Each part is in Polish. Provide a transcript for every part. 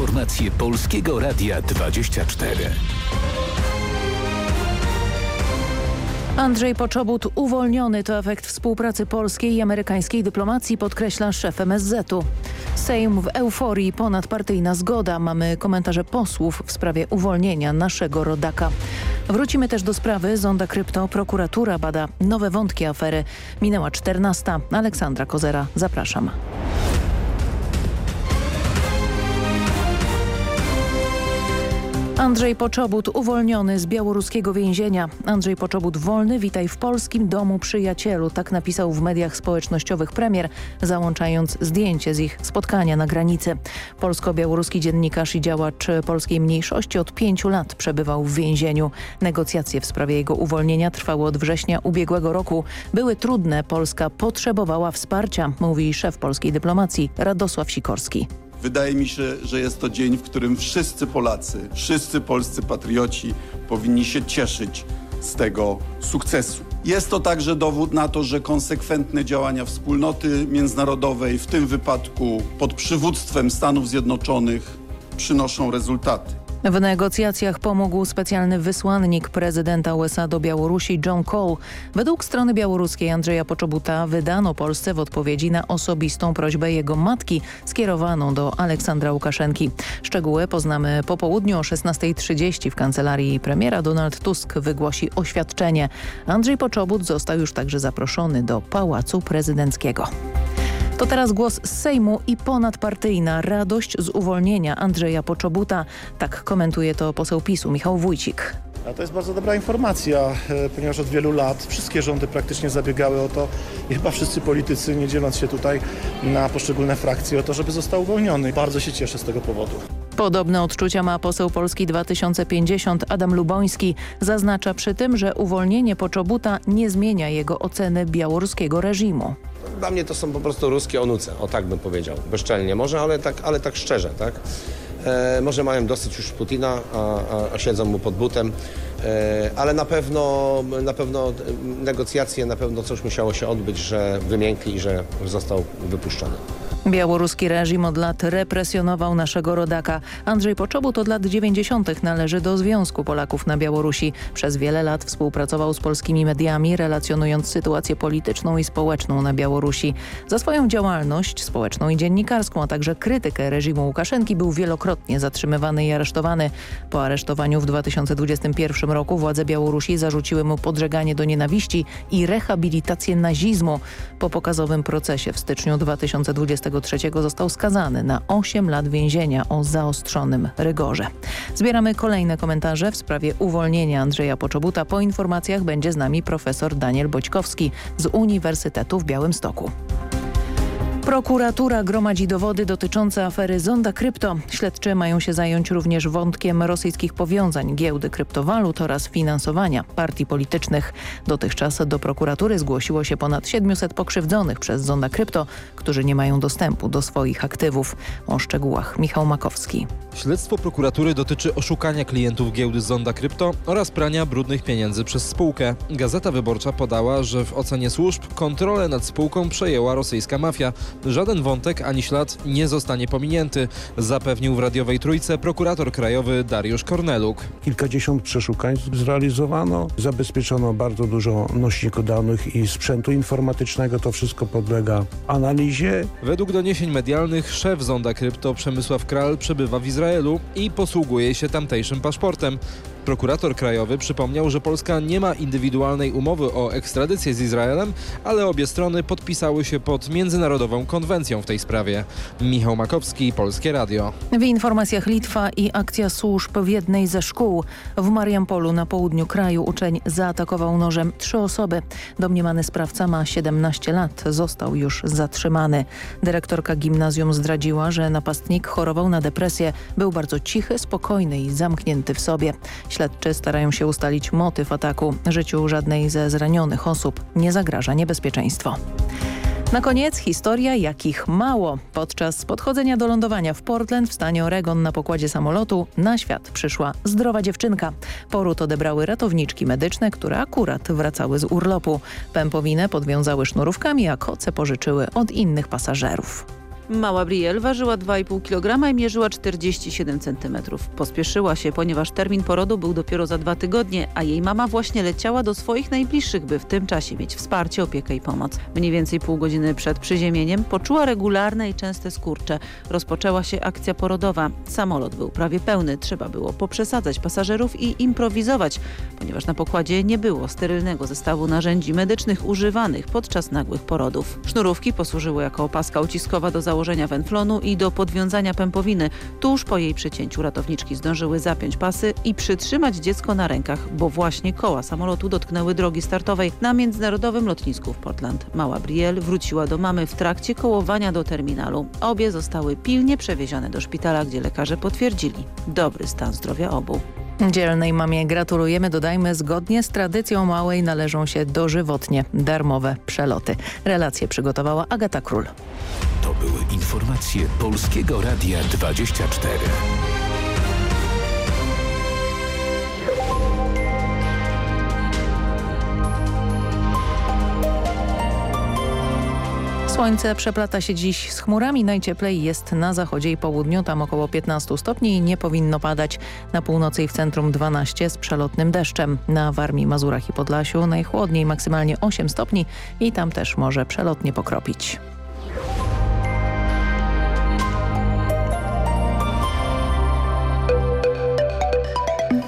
Informacje Polskiego Radia 24. Andrzej Poczobut uwolniony to efekt współpracy polskiej i amerykańskiej dyplomacji, podkreśla szef MSZ-u. Sejm w euforii, ponadpartyjna zgoda. Mamy komentarze posłów w sprawie uwolnienia naszego rodaka. Wrócimy też do sprawy Zonda Krypto. Prokuratura bada nowe wątki afery. Minęła 14. Aleksandra Kozera, zapraszam. Andrzej Poczobut uwolniony z białoruskiego więzienia. Andrzej Poczobut wolny, witaj w polskim domu przyjacielu. Tak napisał w mediach społecznościowych premier, załączając zdjęcie z ich spotkania na granicy. Polsko-białoruski dziennikarz i działacz polskiej mniejszości od pięciu lat przebywał w więzieniu. Negocjacje w sprawie jego uwolnienia trwały od września ubiegłego roku. Były trudne, Polska potrzebowała wsparcia, mówi szef polskiej dyplomacji Radosław Sikorski. Wydaje mi się, że jest to dzień, w którym wszyscy Polacy, wszyscy polscy patrioci powinni się cieszyć z tego sukcesu. Jest to także dowód na to, że konsekwentne działania wspólnoty międzynarodowej, w tym wypadku pod przywództwem Stanów Zjednoczonych, przynoszą rezultaty. W negocjacjach pomógł specjalny wysłannik prezydenta USA do Białorusi John Cole. Według strony białoruskiej Andrzeja Poczobuta wydano Polsce w odpowiedzi na osobistą prośbę jego matki skierowaną do Aleksandra Łukaszenki. Szczegóły poznamy po południu o 16.30 w kancelarii premiera. Donald Tusk wygłosi oświadczenie. Andrzej Poczobut został już także zaproszony do Pałacu Prezydenckiego. To teraz głos z Sejmu i ponadpartyjna radość z uwolnienia Andrzeja Poczobuta. Tak komentuje to poseł PiSu Michał Wójcik. A to jest bardzo dobra informacja, e, ponieważ od wielu lat wszystkie rządy praktycznie zabiegały o to i chyba wszyscy politycy, nie dzieląc się tutaj na poszczególne frakcje, o to, żeby został uwolniony. Bardzo się cieszę z tego powodu. Podobne odczucia ma poseł Polski 2050 Adam Luboński. Zaznacza przy tym, że uwolnienie Poczobuta nie zmienia jego oceny białoruskiego reżimu. Dla mnie to są po prostu ruskie onuce, o tak bym powiedział, bezczelnie może, ale tak, ale tak szczerze, tak? E, może mają dosyć już Putina, a, a, a siedzą mu pod butem, e, ale na pewno, na pewno negocjacje, na pewno coś musiało się odbyć, że wymiękli i że został wypuszczony. Białoruski reżim od lat represjonował naszego rodaka. Andrzej Poczobut od lat 90. należy do Związku Polaków na Białorusi. Przez wiele lat współpracował z polskimi mediami, relacjonując sytuację polityczną i społeczną na Białorusi. Za swoją działalność społeczną i dziennikarską, a także krytykę reżimu Łukaszenki był wielokrotnie zatrzymywany i aresztowany. Po aresztowaniu w 2021 roku władze Białorusi zarzuciły mu podżeganie do nienawiści i rehabilitację nazizmu. Po pokazowym procesie w styczniu 2020 2023 został skazany na 8 lat więzienia o zaostrzonym rygorze. Zbieramy kolejne komentarze w sprawie uwolnienia Andrzeja Poczobuta. Po informacjach będzie z nami profesor Daniel Boćkowski z Uniwersytetu w Białymstoku. Prokuratura gromadzi dowody dotyczące afery Zonda Krypto. Śledczy mają się zająć również wątkiem rosyjskich powiązań giełdy kryptowalut oraz finansowania partii politycznych. Dotychczas do prokuratury zgłosiło się ponad 700 pokrzywdzonych przez Zonda Krypto, którzy nie mają dostępu do swoich aktywów. O szczegółach Michał Makowski. Śledztwo prokuratury dotyczy oszukania klientów giełdy Zonda Krypto oraz prania brudnych pieniędzy przez spółkę. Gazeta Wyborcza podała, że w ocenie służb kontrolę nad spółką przejęła rosyjska mafia. Żaden wątek ani ślad nie zostanie pominięty, zapewnił w radiowej trójce prokurator krajowy Dariusz Korneluk. Kilkadziesiąt przeszukań zrealizowano, zabezpieczono bardzo dużo nośników danych i sprzętu informatycznego. To wszystko podlega analizie. Według doniesień medialnych szef Zonda Krypto Przemysław Kral przebywa w Izraelu i posługuje się tamtejszym paszportem. Prokurator krajowy przypomniał, że Polska nie ma indywidualnej umowy o ekstradycję z Izraelem, ale obie strony podpisały się pod międzynarodową konwencją w tej sprawie. Michał Makowski, Polskie Radio. W informacjach Litwa i akcja służb w jednej ze szkół. W Mariampolu na południu kraju uczeń zaatakował nożem trzy osoby. Domniemany sprawca ma 17 lat. Został już zatrzymany. Dyrektorka gimnazjum zdradziła, że napastnik chorował na depresję. Był bardzo cichy, spokojny i zamknięty w sobie. Śledczy starają się ustalić motyw ataku. Życiu żadnej ze zranionych osób nie zagraża niebezpieczeństwo. Na koniec historia, jakich mało. Podczas podchodzenia do lądowania w Portland w stanie Oregon na pokładzie samolotu na świat przyszła zdrowa dziewczynka. Poród odebrały ratowniczki medyczne, które akurat wracały z urlopu. Pępowinę podwiązały sznurówkami, a koce pożyczyły od innych pasażerów. Mała Brielle ważyła 2,5 kg i mierzyła 47 cm. Pospieszyła się, ponieważ termin porodu był dopiero za dwa tygodnie, a jej mama właśnie leciała do swoich najbliższych, by w tym czasie mieć wsparcie, opiekę i pomoc. Mniej więcej pół godziny przed przyziemieniem poczuła regularne i częste skurcze. Rozpoczęła się akcja porodowa. Samolot był prawie pełny, trzeba było poprzesadzać pasażerów i improwizować, ponieważ na pokładzie nie było sterylnego zestawu narzędzi medycznych używanych podczas nagłych porodów. Sznurówki posłużyły jako opaska uciskowa do założenia wenflonu i do podwiązania pępowiny. Tuż po jej przecięciu ratowniczki zdążyły zapiąć pasy i przytrzymać dziecko na rękach, bo właśnie koła samolotu dotknęły drogi startowej na międzynarodowym lotnisku w Portland. Mała Brielle wróciła do mamy w trakcie kołowania do terminalu. Obie zostały pilnie przewiezione do szpitala, gdzie lekarze potwierdzili dobry stan zdrowia obu. Dzielnej mamie gratulujemy, dodajmy, zgodnie z tradycją małej należą się dożywotnie darmowe przeloty. Relacje przygotowała Agata Król. To były informacje Polskiego Radia 24. Słońce przeplata się dziś z chmurami. Najcieplej jest na zachodzie i południu, tam około 15 stopni i nie powinno padać. Na północy i w centrum 12 z przelotnym deszczem. Na Warmii, Mazurach i Podlasiu najchłodniej maksymalnie 8 stopni i tam też może przelotnie pokropić.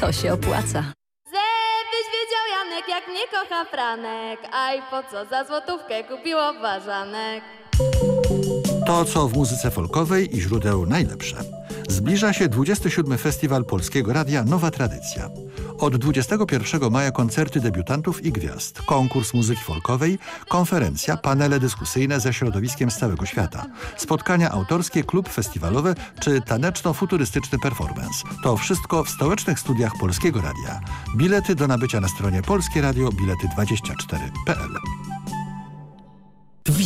to się opłaca. Żebyś wiedział Janek, jak mnie kocha Franek Aj po co za złotówkę kupiło ważanek To, co w muzyce folkowej i źródeł najlepsze. Zbliża się 27. Festiwal Polskiego Radia Nowa Tradycja. Od 21 maja koncerty debiutantów i gwiazd, konkurs muzyki folkowej, konferencja, panele dyskusyjne ze środowiskiem z całego świata, spotkania autorskie, klub festiwalowe czy taneczno-futurystyczny performance. To wszystko w stołecznych studiach Polskiego Radia. Bilety do nabycia na stronie Polskie Radio bilety24.pl.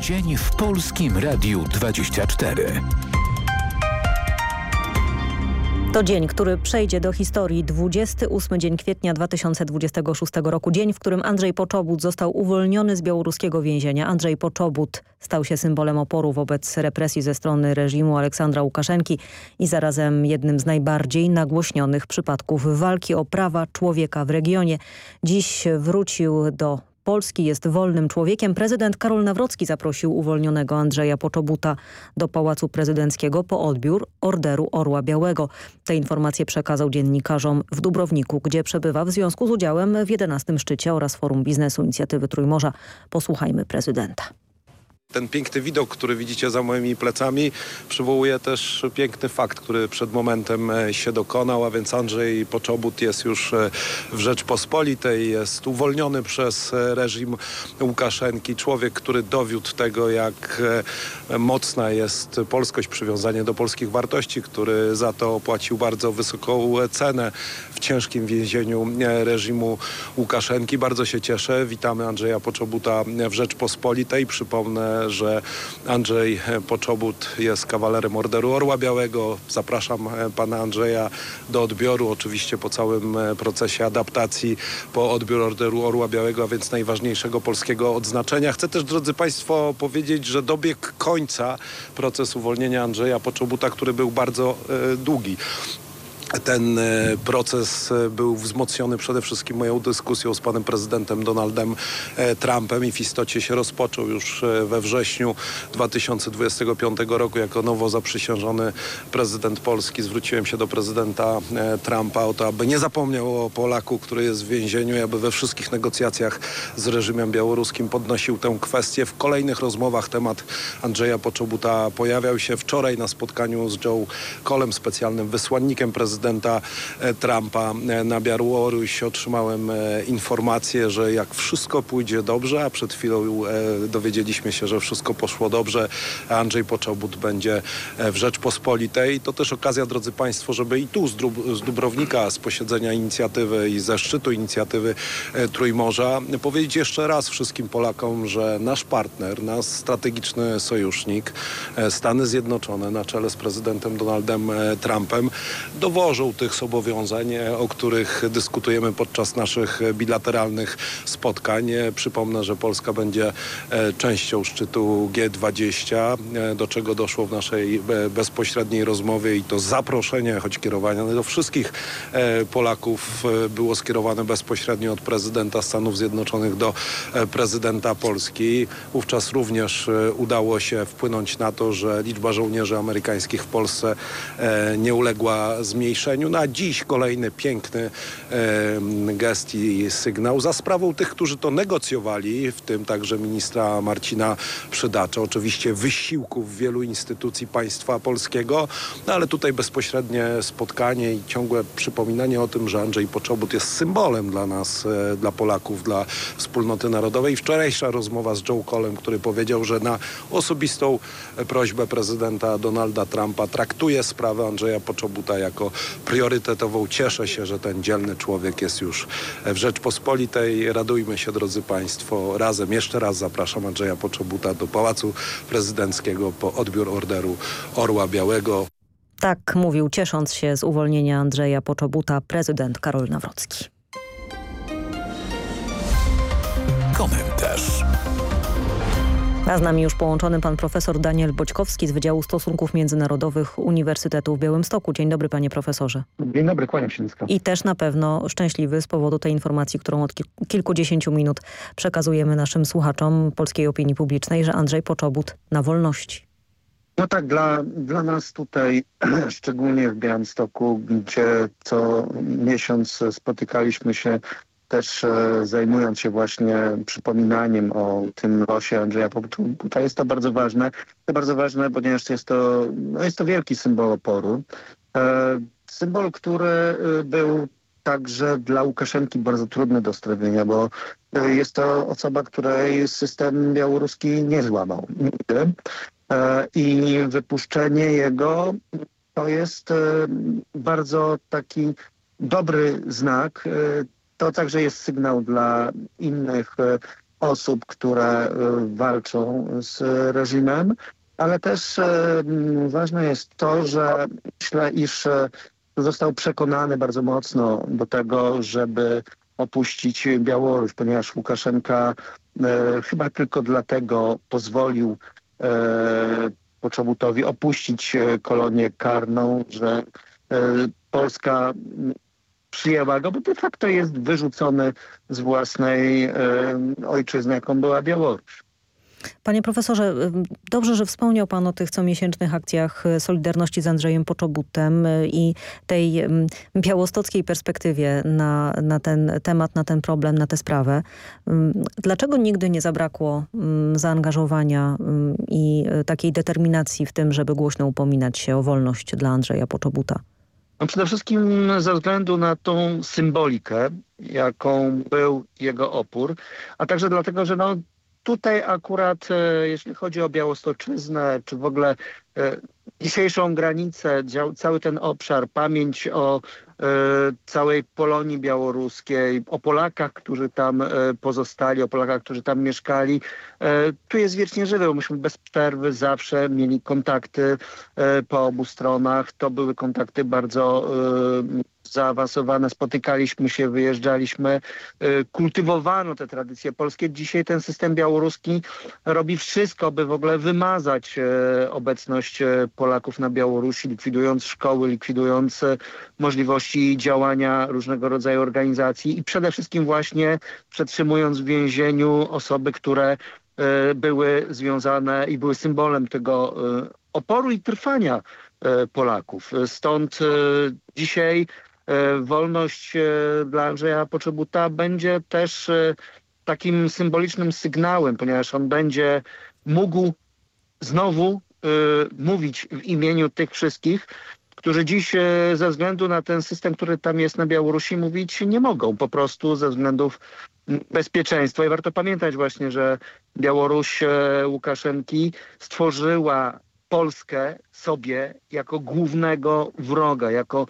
Dzień w Polskim Radiu 24. To dzień, który przejdzie do historii. 28 dzień kwietnia 2026 roku. Dzień, w którym Andrzej Poczobut został uwolniony z białoruskiego więzienia. Andrzej Poczobut stał się symbolem oporu wobec represji ze strony reżimu Aleksandra Łukaszenki i zarazem jednym z najbardziej nagłośnionych przypadków walki o prawa człowieka w regionie. Dziś wrócił do Polski jest wolnym człowiekiem. Prezydent Karol Nawrocki zaprosił uwolnionego Andrzeja Poczobuta do Pałacu Prezydenckiego po odbiór Orderu Orła Białego. Te informacje przekazał dziennikarzom w Dubrowniku, gdzie przebywa w związku z udziałem w 11 szczycie oraz Forum Biznesu Inicjatywy Trójmorza. Posłuchajmy prezydenta. Ten piękny widok, który widzicie za moimi plecami, przywołuje też piękny fakt, który przed momentem e, się dokonał, a więc Andrzej Poczobut jest już e, w Rzeczpospolitej, jest uwolniony przez e, reżim Łukaszenki. Człowiek, który dowiódł tego, jak mocna jest polskość, przywiązanie do polskich wartości, który za to płacił bardzo wysoką cenę ciężkim więzieniu reżimu Łukaszenki. Bardzo się cieszę. Witamy Andrzeja Poczobuta w Rzeczpospolitej. Przypomnę, że Andrzej Poczobut jest kawalerem Orderu Orła Białego. Zapraszam e, pana Andrzeja do odbioru, oczywiście po całym e, procesie adaptacji, po odbiór Orderu Orła Białego, a więc najważniejszego polskiego odznaczenia. Chcę też, drodzy państwo, powiedzieć, że dobiegł końca proces uwolnienia Andrzeja Poczobuta, który był bardzo e, długi. Ten e, proces e, był wzmocniony przede wszystkim moją dyskusją z panem prezydentem Donaldem e, Trumpem i w istocie się rozpoczął już we wrześniu 2025 roku jako nowo zaprzysiężony prezydent Polski. Zwróciłem się do prezydenta Trumpa o to, aby nie zapomniał o Polaku, który jest w więzieniu i aby we wszystkich negocjacjach z reżimem białoruskim podnosił tę kwestię. W kolejnych rozmowach temat Andrzeja Poczobuta pojawiał się wczoraj na spotkaniu z Joe Colem, specjalnym wysłannikiem prezydenta prezydenta e, Trumpa e, na Białoruś otrzymałem e, informację, że jak wszystko pójdzie dobrze, a przed chwilą dowiedzieliśmy się, że wszystko poszło dobrze, Andrzej Poczobut będzie w Rzeczpospolitej. To też okazja, drodzy Państwo, żeby i tu z, Dub z Dubrownika, z posiedzenia inicjatywy i ze szczytu inicjatywy Trójmorza powiedzieć jeszcze raz wszystkim Polakom, że nasz partner, nasz strategiczny sojusznik, Stany Zjednoczone na czele z prezydentem Donaldem Trumpem dowodzą dołożą tych zobowiązań, e, o których dyskutujemy podczas naszych bilateralnych spotkań. E, przypomnę, że Polska będzie e, częścią szczytu G20, do czego doszło w naszej bezpośredniej rozmowie i to zaproszenie, choć kierowane do wszystkich Polaków, było skierowane bezpośrednio od prezydenta Stanów Zjednoczonych do prezydenta Polski. Wówczas również udało się wpłynąć na to, że liczba żołnierzy amerykańskich w Polsce nie uległa zmniejszeniu zmniejszeniu. No dziś kolejny piękny e, gest i sygnał za sprawą tych, którzy to negocjowali, w tym także ministra Marcina Przydacza. Oczywiście wysiłków wielu instytucji państwa polskiego, no ale tutaj bezpośrednie spotkanie i ciągłe przypominanie o tym, że Andrzej Poczobut jest symbolem dla nas, e, dla Polaków, dla wspólnoty narodowej. Wczorajsza rozmowa z Joe Colem, który powiedział, że na osobistą prośbę prezydenta Donalda Trumpa traktuje sprawę Andrzeja Poczobuta jako priorytetową. Cieszę się, że ten dzielny człowiek jest już w Rzeczpospolitej. Radujmy się, drodzy Państwo, razem. Jeszcze raz zapraszam Andrzeja Poczobuta do Pałacu Prezydenckiego po odbiór orderu Orła Białego. Tak mówił, ciesząc się z uwolnienia Andrzeja Poczobuta, prezydent Karol Nawrocki. Komentarz. A z nami już połączony pan profesor Daniel Boćkowski z Wydziału Stosunków Międzynarodowych Uniwersytetu w Białymstoku. Dzień dobry panie profesorze. Dzień dobry, kłaniam się nisko. I też na pewno szczęśliwy z powodu tej informacji, którą od kilkudziesięciu minut przekazujemy naszym słuchaczom polskiej opinii publicznej, że Andrzej Poczobut na wolności. No tak, dla, dla nas tutaj, szczególnie w Białymstoku, gdzie co miesiąc spotykaliśmy się też e, zajmując się właśnie przypominaniem o tym losie Andrzeja Poputa, jest to bardzo ważne. To bardzo ważne, ponieważ jest to, no jest to wielki symbol oporu. E, symbol, który e, był także dla Łukaszenki bardzo trudny do strawienia, bo jest to osoba, której system białoruski nie złamał nigdy. I wypuszczenie jego to jest bardzo taki dobry znak to także jest sygnał dla innych e, osób, które e, walczą z reżimem, ale też e, ważne jest to, że myślę, iż został przekonany bardzo mocno do tego, żeby opuścić Białoruś, ponieważ Łukaszenka chyba tylko dlatego pozwolił Poczobutowi opuścić kolonię karną, że Polska przyjęła go, bo de facto jest wyrzucony z własnej e, ojczyzny, jaką była Białoruś. Panie profesorze, dobrze, że wspomniał pan o tych comiesięcznych akcjach Solidarności z Andrzejem Poczobutem i tej białostockiej perspektywie na, na ten temat, na ten problem, na tę sprawę. Dlaczego nigdy nie zabrakło zaangażowania i takiej determinacji w tym, żeby głośno upominać się o wolność dla Andrzeja Poczobuta? No przede wszystkim ze względu na tą symbolikę, jaką był jego opór, a także dlatego, że no, tutaj akurat, e, jeśli chodzi o Białostoczyznę, czy w ogóle e, dzisiejszą granicę, cały ten obszar, pamięć o całej Polonii białoruskiej, o Polakach, którzy tam pozostali, o Polakach, którzy tam mieszkali, tu jest wiecznie żywy, bo myśmy bez przerwy zawsze mieli kontakty po obu stronach. To były kontakty bardzo zaawansowane, spotykaliśmy się, wyjeżdżaliśmy, y, kultywowano te tradycje polskie. Dzisiaj ten system białoruski robi wszystko, by w ogóle wymazać y, obecność y, Polaków na Białorusi, likwidując szkoły, likwidując możliwości działania różnego rodzaju organizacji i przede wszystkim właśnie przetrzymując w więzieniu osoby, które były związane i były symbolem tego oporu i trwania Polaków. Stąd dzisiaj E, wolność e, dla Andrzeja Poczobuta będzie też e, takim symbolicznym sygnałem, ponieważ on będzie mógł znowu mówić w imieniu tych wszystkich, którzy dziś ze względu na ten system, który tam jest na Białorusi, mówić nie mogą po prostu ze względów bezpieczeństwa. I warto pamiętać właśnie, że Białoruś Łukaszenki stworzyła Polskę sobie jako głównego wroga, jako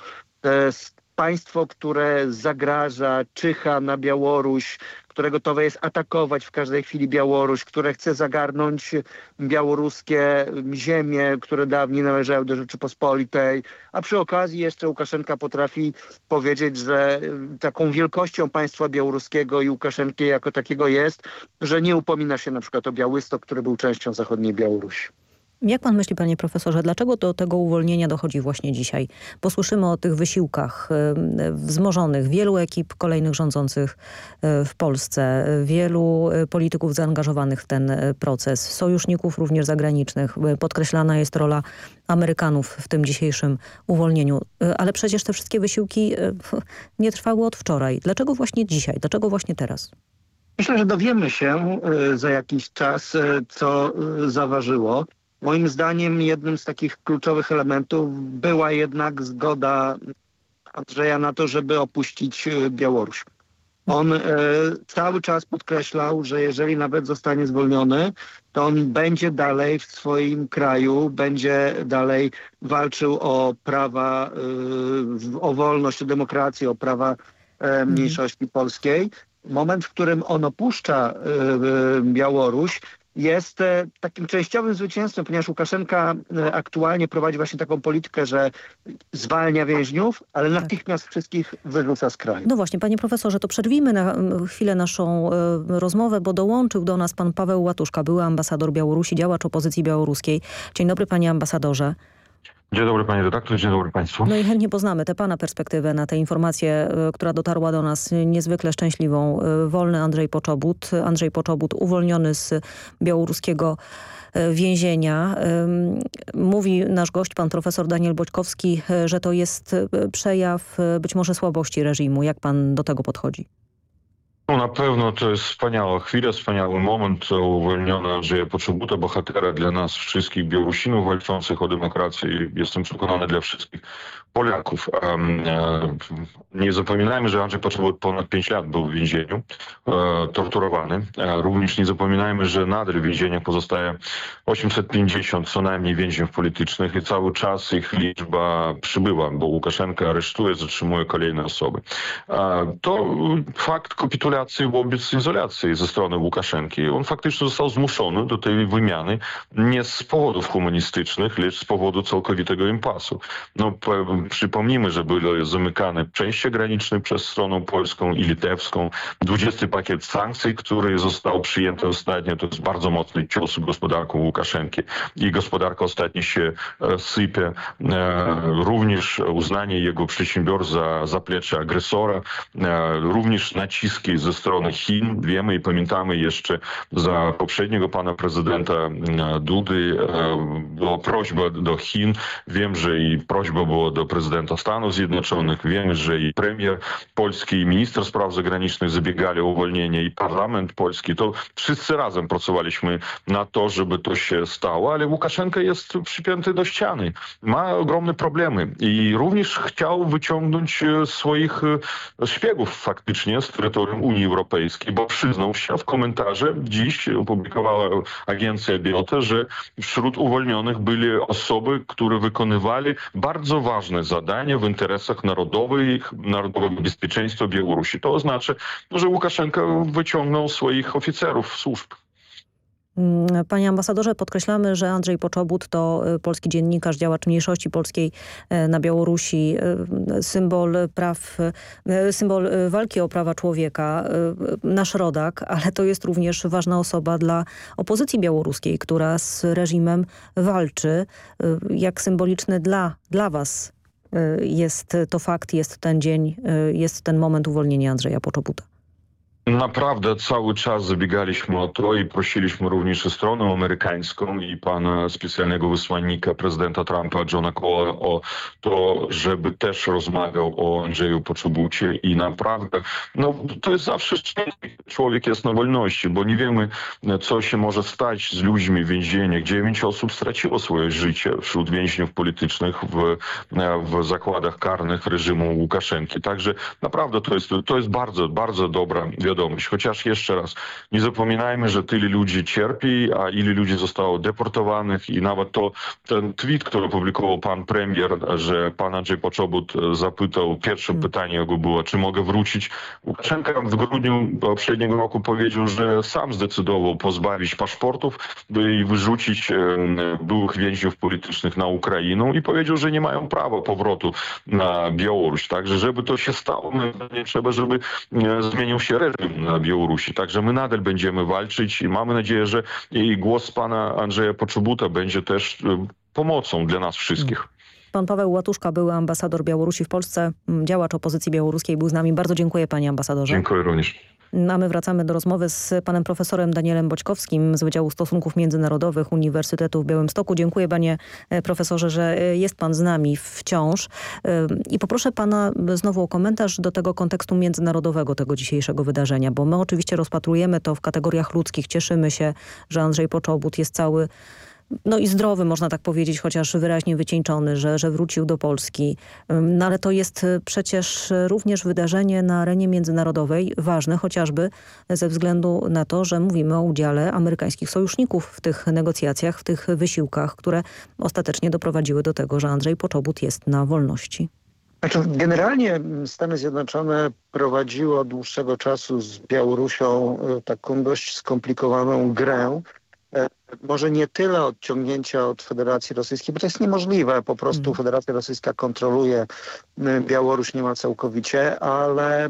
państwo, które zagraża, czyha na Białoruś, które gotowe jest atakować w każdej chwili Białoruś, które chce zagarnąć białoruskie ziemie, które dawniej należały do Rzeczypospolitej, a przy okazji jeszcze Łukaszenka potrafi powiedzieć, że taką wielkością państwa białoruskiego i Łukaszenki jako takiego jest, że nie upomina się na przykład o Białystok, który był częścią zachodniej Białorusi. Jak pan myśli, panie profesorze, dlaczego do tego uwolnienia dochodzi właśnie dzisiaj? Posłyszymy o tych wysiłkach wzmożonych wielu ekip kolejnych rządzących e, w Polsce, wielu e, polityków zaangażowanych w ten e, proces, sojuszników również zagranicznych. Podkreślana jest rola Amerykanów w tym dzisiejszym uwolnieniu. Ale przecież te wszystkie wysiłki nie trwały od wczoraj. Dlaczego właśnie dzisiaj? Dlaczego właśnie teraz? Myślę, że dowiemy się za jakiś czas, co zaważyło. Moim zdaniem jednym z takich kluczowych elementów była jednak zgoda Andrzeja na to, żeby opuścić e, Białoruś. On e, cały czas podkreślał, że jeżeli nawet zostanie zwolniony, to on będzie dalej w swoim kraju, będzie dalej walczył o prawa, e, o wolność, o demokrację, o prawa e, mniejszości polskiej. Moment, w którym on opuszcza e, Białoruś, jest e, takim częściowym zwycięstwem, ponieważ Łukaszenka e, aktualnie prowadzi właśnie taką politykę, że zwalnia więźniów, ale tak. natychmiast wszystkich wyrzuca z kraju. No właśnie, panie profesorze, to przerwijmy na chwilę naszą e, rozmowę, bo dołączył do nas pan Paweł Łatuszka, były ambasador Białorusi, działacz opozycji białoruskiej. Dzień dobry panie ambasadorze. Dzień dobry panie redaktor, dzień dobry państwu. No i chętnie poznamy tę pana perspektywę na tę informację, e, która dotarła do nas niezwykle szczęśliwą. E, wolny Andrzej Poczobut. Andrzej Poczobut uwolniony z białoruskiego e, więzienia. Mówi nasz gość, pan profesor Daniel Boćkowski, że to jest przejaw być może słabości reżimu. Jak pan do tego podchodzi? No na pewno to jest wspaniała chwila, wspaniały moment uwolniony Andrzeja Poczobuta, bohatera dla nas wszystkich Białorusinów walczących o demokrację. Jestem przekonany dla wszystkich Polaków. E, nie zapominajmy, że Andrzej Poczobut ponad 5 lat był w więzieniu, e, torturowany. E, również nie zapominajmy, że nadal w więzieniach pozostaje 850 co najmniej więźniów politycznych i cały czas ich liczba przybyła, bo Łukaszenka aresztuje, zatrzymuje kolejne osoby. To fakt kapitulacji wobec izolacji ze strony Łukaszenki. On faktycznie został zmuszony do tej wymiany nie z powodów humanistycznych, lecz z powodu całkowitego impasu. No, przypomnijmy, że były zamykane przejścia graniczne przez stronę polską i litewską. 20 pakiet sankcji, który został przyjęty ostatnio, to jest bardzo mocny cios w gospodarkę Łukaszenki. I gospodarka ostatnio się sypie. Również uznanie jego przedsiębiorstw za zaplecze agresora, również naciski ze strony Chin. Wiemy i pamiętamy jeszcze za poprzedniego pana prezydenta Dudy była prośba do Chin. Wiem, że i prośba była do prezydenta Stanów Zjednoczonych. Wiem, że i premier polski, i minister spraw zagranicznych zabiegali o uwolnienie, i parlament polski. To wszyscy razem pracowaliśmy na to, żeby to się stało, ale Łukaszenka jest przypięty do ściany. Ma ogromne problemy i również chciał wyciągnąć swoich szpiegów faktycznie z terytorium Unii Europejskiej, bo przyznał się w komentarze, dziś opublikowała agencja Biota, że wśród uwolnionych byli osoby, które wykonywali bardzo ważne zadania w interesach narodowych, narodowego bezpieczeństwa Białorusi. To oznacza, że Łukaszenka wyciągnął swoich oficerów służb. Mm, panie ambasadorze, podkreślamy, że Andrzej Poczobut to y, polski dziennikarz, działacz mniejszości polskiej y, na Białorusi, y, symbol praw, symbol walki o prawa człowieka, nasz rodak, ale to jest również ważna osoba dla opozycji białoruskiej, która z reżimem walczy. Jak symboliczny dla, dla was jest to fakt, jest ten dzień, jest ten moment uwolnienia Andrzeja Poczobuta? Naprawdę cały czas zabiegaliśmy o to i prosiliśmy również stronę amerykańską i pana specjalnego wysłannika prezydenta Trumpa, Johna Cola, o to, żeby też rozmawiał o Andrzeju Poczobucie i naprawdę, no to jest zawsze szczęście, człowiek jest na wolności, bo nie wiemy, co się może stać z ludźmi w więzieniach. Dziewięć osób straciło swoje życie wśród więźniów politycznych w, w zakładach karnych reżimu Łukaszenki. Także naprawdę to jest, to jest bardzo, bardzo dobra wiadomość. Chociaż jeszcze raz, nie zapominajmy, że tyle ludzi cierpi, a ile ludzi zostało deportowanych i nawet to ten tweet, który opublikował pan premier, że pan Andrzej Poczobut zapytał, pierwsze hmm. pytanie jego było, czy mogę wrócić. Łukaszenka w grudniu poprzedniego roku powiedział, że sam zdecydował pozbawić paszportów i wyrzucić byłych więźniów politycznych na Ukrainę i powiedział, że nie mają prawa powrotu na Białoruś. Także żeby to się stało, trzeba, żeby zmienił się reżim na Białorusi. Także my nadal będziemy walczyć i mamy nadzieję, że głos pana Andrzeja Poczobuta będzie też y, pomocą dla nas wszystkich. Pan Paweł Łatuszka, były ambasador Białorusi w Polsce, działacz opozycji białoruskiej, był z nami. Bardzo dziękuję panie ambasadorze. Dziękuję również. A my wracamy do rozmowy z panem profesorem Danielem Boćkowskim z Wydziału Stosunków Międzynarodowych Uniwersytetu w Białymstoku. Dziękuję panie e, profesorze, że e, jest pan z nami wciąż. E, I poproszę pana znowu o komentarz do tego kontekstu międzynarodowego tego dzisiejszego wydarzenia, bo my oczywiście rozpatrujemy to w kategoriach ludzkich. Cieszymy się, że Andrzej Poczobut jest cały no i zdrowy, można tak powiedzieć, chociaż wyraźnie wycieńczony, że, że wrócił do Polski. No ale to jest e, przecież również wydarzenie na arenie międzynarodowej ważne, chociażby ze względu na to, że mówimy o udziale amerykańskich sojuszników w tych negocjacjach, w tych wysiłkach, które ostatecznie doprowadziły do tego, że Andrzej Poczobut jest na wolności. Znaczy, generalnie Stany Zjednoczone prowadziły od dłuższego czasu z Białorusią e, taką dość skomplikowaną grę, może nie tyle odciągnięcia od Federacji Rosyjskiej, bo to jest niemożliwe. Po prostu mm. Federacja Rosyjska kontroluje Białoruś niemal całkowicie, ale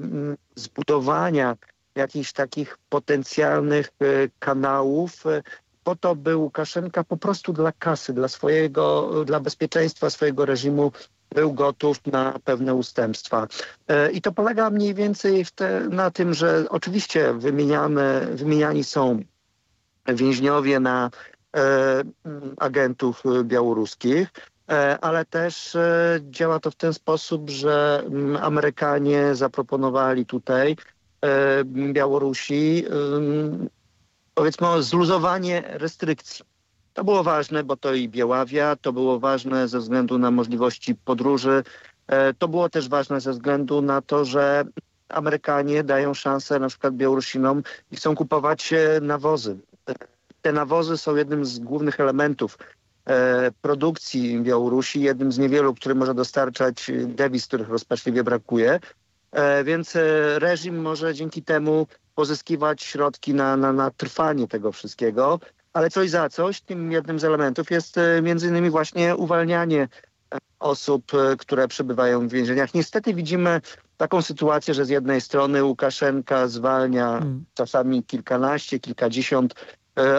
zbudowania jakichś takich potencjalnych e, kanałów e, po to, by Łukaszenka po prostu dla kasy, dla swojego, dla bezpieczeństwa swojego reżimu był gotów na pewne ustępstwa. I to polega mniej więcej te, na tym, że oczywiście wymieniane, wymieniani są więźniowie na e, agentów białoruskich, e, ale też e, działa to w ten sposób, że Amerykanie zaproponowali tutaj Białorusi powiedzmy zluzowanie restrykcji. To było ważne, bo to i Białawia, to było ważne ze względu na możliwości podróży, to było też ważne ze względu na to, że Amerykanie dają szansę na przykład Białorusinom i chcą kupować nawozy te nawozy są jednym z głównych elementów e, produkcji Białorusi, jednym z niewielu, który może dostarczać dewiz, których rozpaczliwie brakuje. E, więc e, reżim może dzięki temu pozyskiwać środki na, na, na trwanie tego wszystkiego, ale coś za coś. Tym jednym z elementów jest między innymi właśnie uwalnianie osób, które przebywają w więzieniach. Niestety widzimy taką sytuację, że z jednej strony Łukaszenka zwalnia hmm. czasami kilkanaście, kilkadziesiąt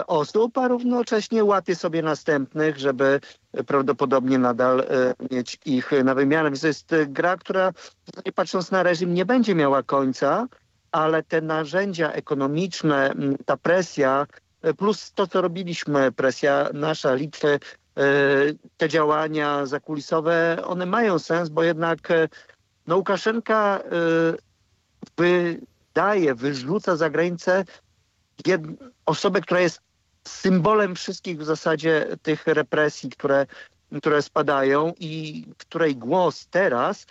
osób, a równocześnie łapie sobie następnych, żeby prawdopodobnie nadal mieć ich na wymianę. Więc to jest gra, która patrząc na reżim nie będzie miała końca, ale te narzędzia ekonomiczne, ta presja, plus to, co robiliśmy, presja nasza, Litwy, te działania zakulisowe, one mają sens, bo jednak no, Łukaszenka wydaje, wyrzuca za granicę osobę, która jest symbolem wszystkich w zasadzie tych represji, które, które spadają i której głos teraz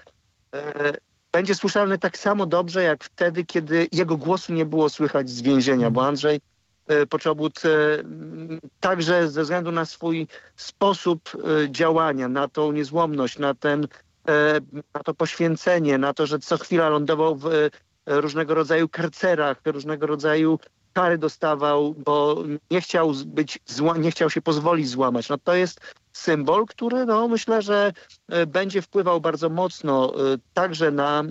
będzie słyszalny tak samo dobrze jak wtedy, kiedy jego głosu nie było słychać z więzienia, bo Andrzej Poczobut także ze względu na swój sposób działania, na tą niezłomność, na, ten, na to poświęcenie, na to, że co chwila lądował w różnego rodzaju karcerach, różnego rodzaju kary dostawał, bo nie chciał być zła, nie chciał się pozwolić złamać. No to jest symbol, który no, myślę, że będzie wpływał bardzo mocno także na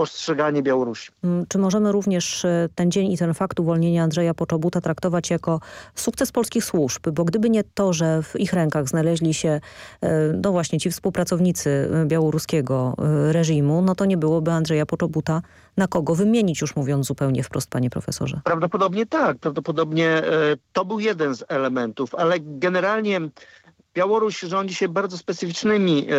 postrzeganie Białorusi. Czy możemy również ten dzień i ten fakt uwolnienia Andrzeja Poczobuta traktować jako sukces polskich służb? Bo gdyby nie to, że w ich rękach znaleźli się no właśnie ci współpracownicy białoruskiego reżimu, no to nie byłoby Andrzeja Poczobuta na kogo wymienić, już mówiąc zupełnie wprost, panie profesorze. Prawdopodobnie tak. Prawdopodobnie to był jeden z elementów, ale generalnie Białoruś rządzi się bardzo specyficznymi e,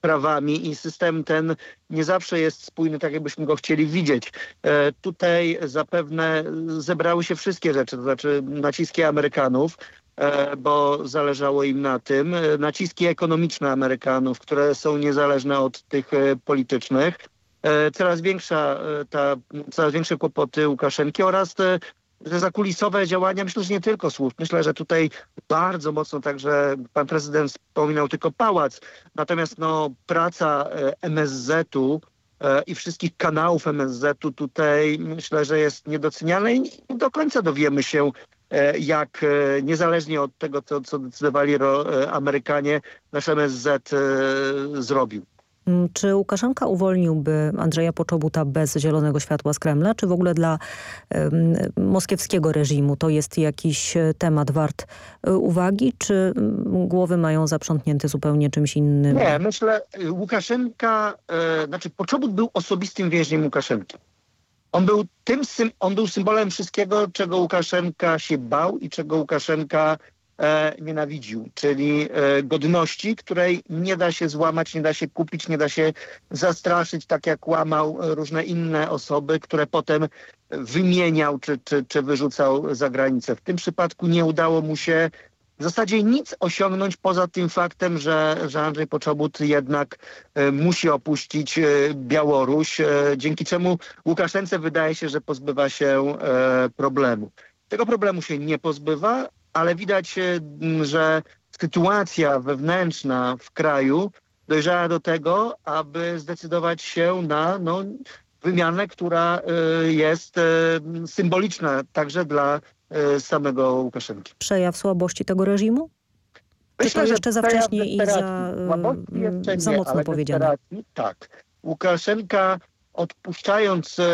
prawami i system ten nie zawsze jest spójny tak, jakbyśmy go chcieli widzieć. E, tutaj zapewne zebrały się wszystkie rzeczy, to znaczy naciski Amerykanów, e, bo zależało im na tym, naciski ekonomiczne Amerykanów, które są niezależne od tych politycznych, coraz większa ta, coraz większe kłopoty Łukaszenki oraz te zakulisowe działania, myślę, że nie tylko służb. Myślę, że tutaj bardzo mocno także pan prezydent wspominał tylko pałac. Natomiast no, praca MSZ-u i wszystkich kanałów MSZ-u tutaj myślę, że jest niedoceniana i nie do końca dowiemy się, jak niezależnie od tego, co, co decydowali Amerykanie, nasz MSZ zrobił. Czy Łukaszenka uwolniłby Andrzeja Poczobuta bez zielonego światła z Kremla, czy w ogóle dla moskiewskiego reżimu to jest jakiś temat wart uwagi, czy głowy mają zaprzątnięte zupełnie czymś innym? Nie, myślę, Łukaszenka, e, znaczy Poczobut był osobistym więźniem Łukaszenki. On był, tym, on był symbolem wszystkiego, czego Łukaszenka się bał i czego Łukaszenka e, nienawidził, czyli e, godności, której nie da się złamać, nie da się kupić, nie da się zastraszyć, tak jak łamał różne inne osoby, które potem wymieniał czy, czy, czy wyrzucał za granicę. W tym przypadku nie udało mu się w zasadzie nic osiągnąć poza tym faktem, że, że Andrzej Poczobut jednak e, musi opuścić e, Białoruś, e, dzięki czemu Łukaszence wydaje się, że pozbywa się e, problemu. Tego problemu się nie pozbywa, ale widać, że sytuacja wewnętrzna w kraju dojrzała do tego, aby zdecydować się na no, wymianę, która jest symboliczna także dla samego Łukaszenki. Przejaw słabości tego reżimu? Myślę, Czy to jeszcze za wcześnie i za, za mocno powiedziane? Tak. Łukaszenka odpuszczając e,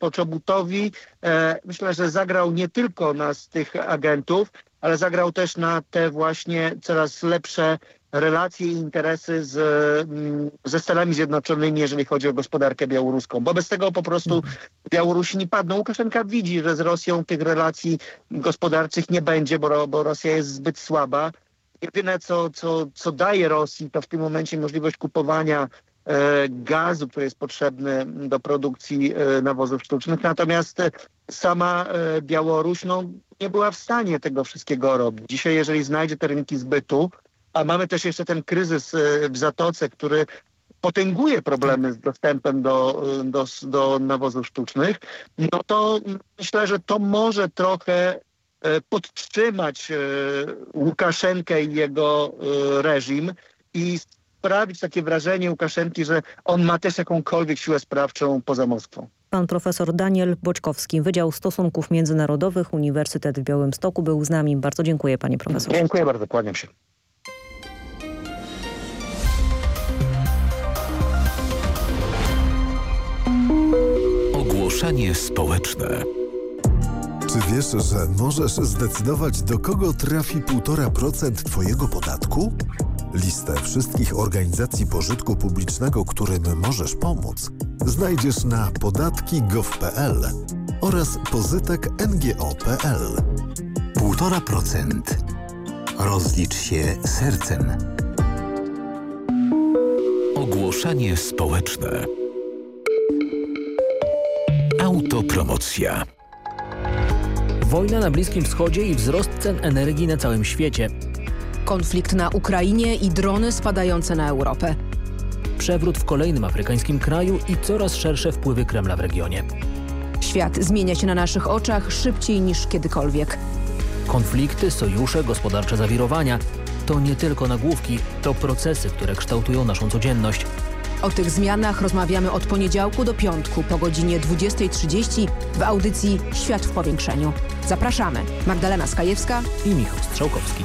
Poczobutowi, e, myślę, że zagrał nie tylko na tych agentów, ale zagrał też na te właśnie coraz lepsze relacje i interesy z, ze Stanami Zjednoczonymi, jeżeli chodzi o gospodarkę białoruską. Bo bez tego po prostu Białorusi nie padną. Łukaszenka widzi, że z Rosją tych relacji gospodarczych nie będzie, bo, bo Rosja jest zbyt słaba. Jedyne, co, co, co daje Rosji, to w tym momencie możliwość kupowania gazu, który jest potrzebny do produkcji nawozów sztucznych. Natomiast sama Białoruś no, nie była w stanie tego wszystkiego robić. Dzisiaj, jeżeli znajdzie te rynki zbytu, a mamy też jeszcze ten kryzys w Zatoce, który potęguje problemy z dostępem do, do, do nawozów sztucznych, no to myślę, że to może trochę podtrzymać Łukaszenkę i jego reżim i sprawić takie wrażenie Łukaszenki, że on ma też jakąkolwiek siłę sprawczą poza Moskwą. Pan profesor Daniel Boczkowski, Wydział Stosunków Międzynarodowych, Uniwersytet w Białymstoku był z nami. Bardzo dziękuję panie profesorze. Dziękuję bardzo, kłaniam się. Ogłoszenie społeczne. Czy wiesz, że możesz zdecydować do kogo trafi 1,5% Twojego podatku? Listę wszystkich organizacji pożytku publicznego, którym możesz pomóc, znajdziesz na podatki.gov.pl oraz pozytek.ngo.pl. 1,5%. Rozlicz się sercem. Ogłoszenie społeczne. Autopromocja. Wojna na Bliskim Wschodzie i wzrost cen energii na całym świecie. Konflikt na Ukrainie i drony spadające na Europę. Przewrót w kolejnym afrykańskim kraju i coraz szersze wpływy Kremla w regionie. Świat zmienia się na naszych oczach szybciej niż kiedykolwiek. Konflikty, sojusze, gospodarcze zawirowania to nie tylko nagłówki, to procesy, które kształtują naszą codzienność. O tych zmianach rozmawiamy od poniedziałku do piątku po godzinie 20.30 w audycji Świat w powiększeniu. Zapraszamy. Magdalena Skajewska i Michał Strzałkowski.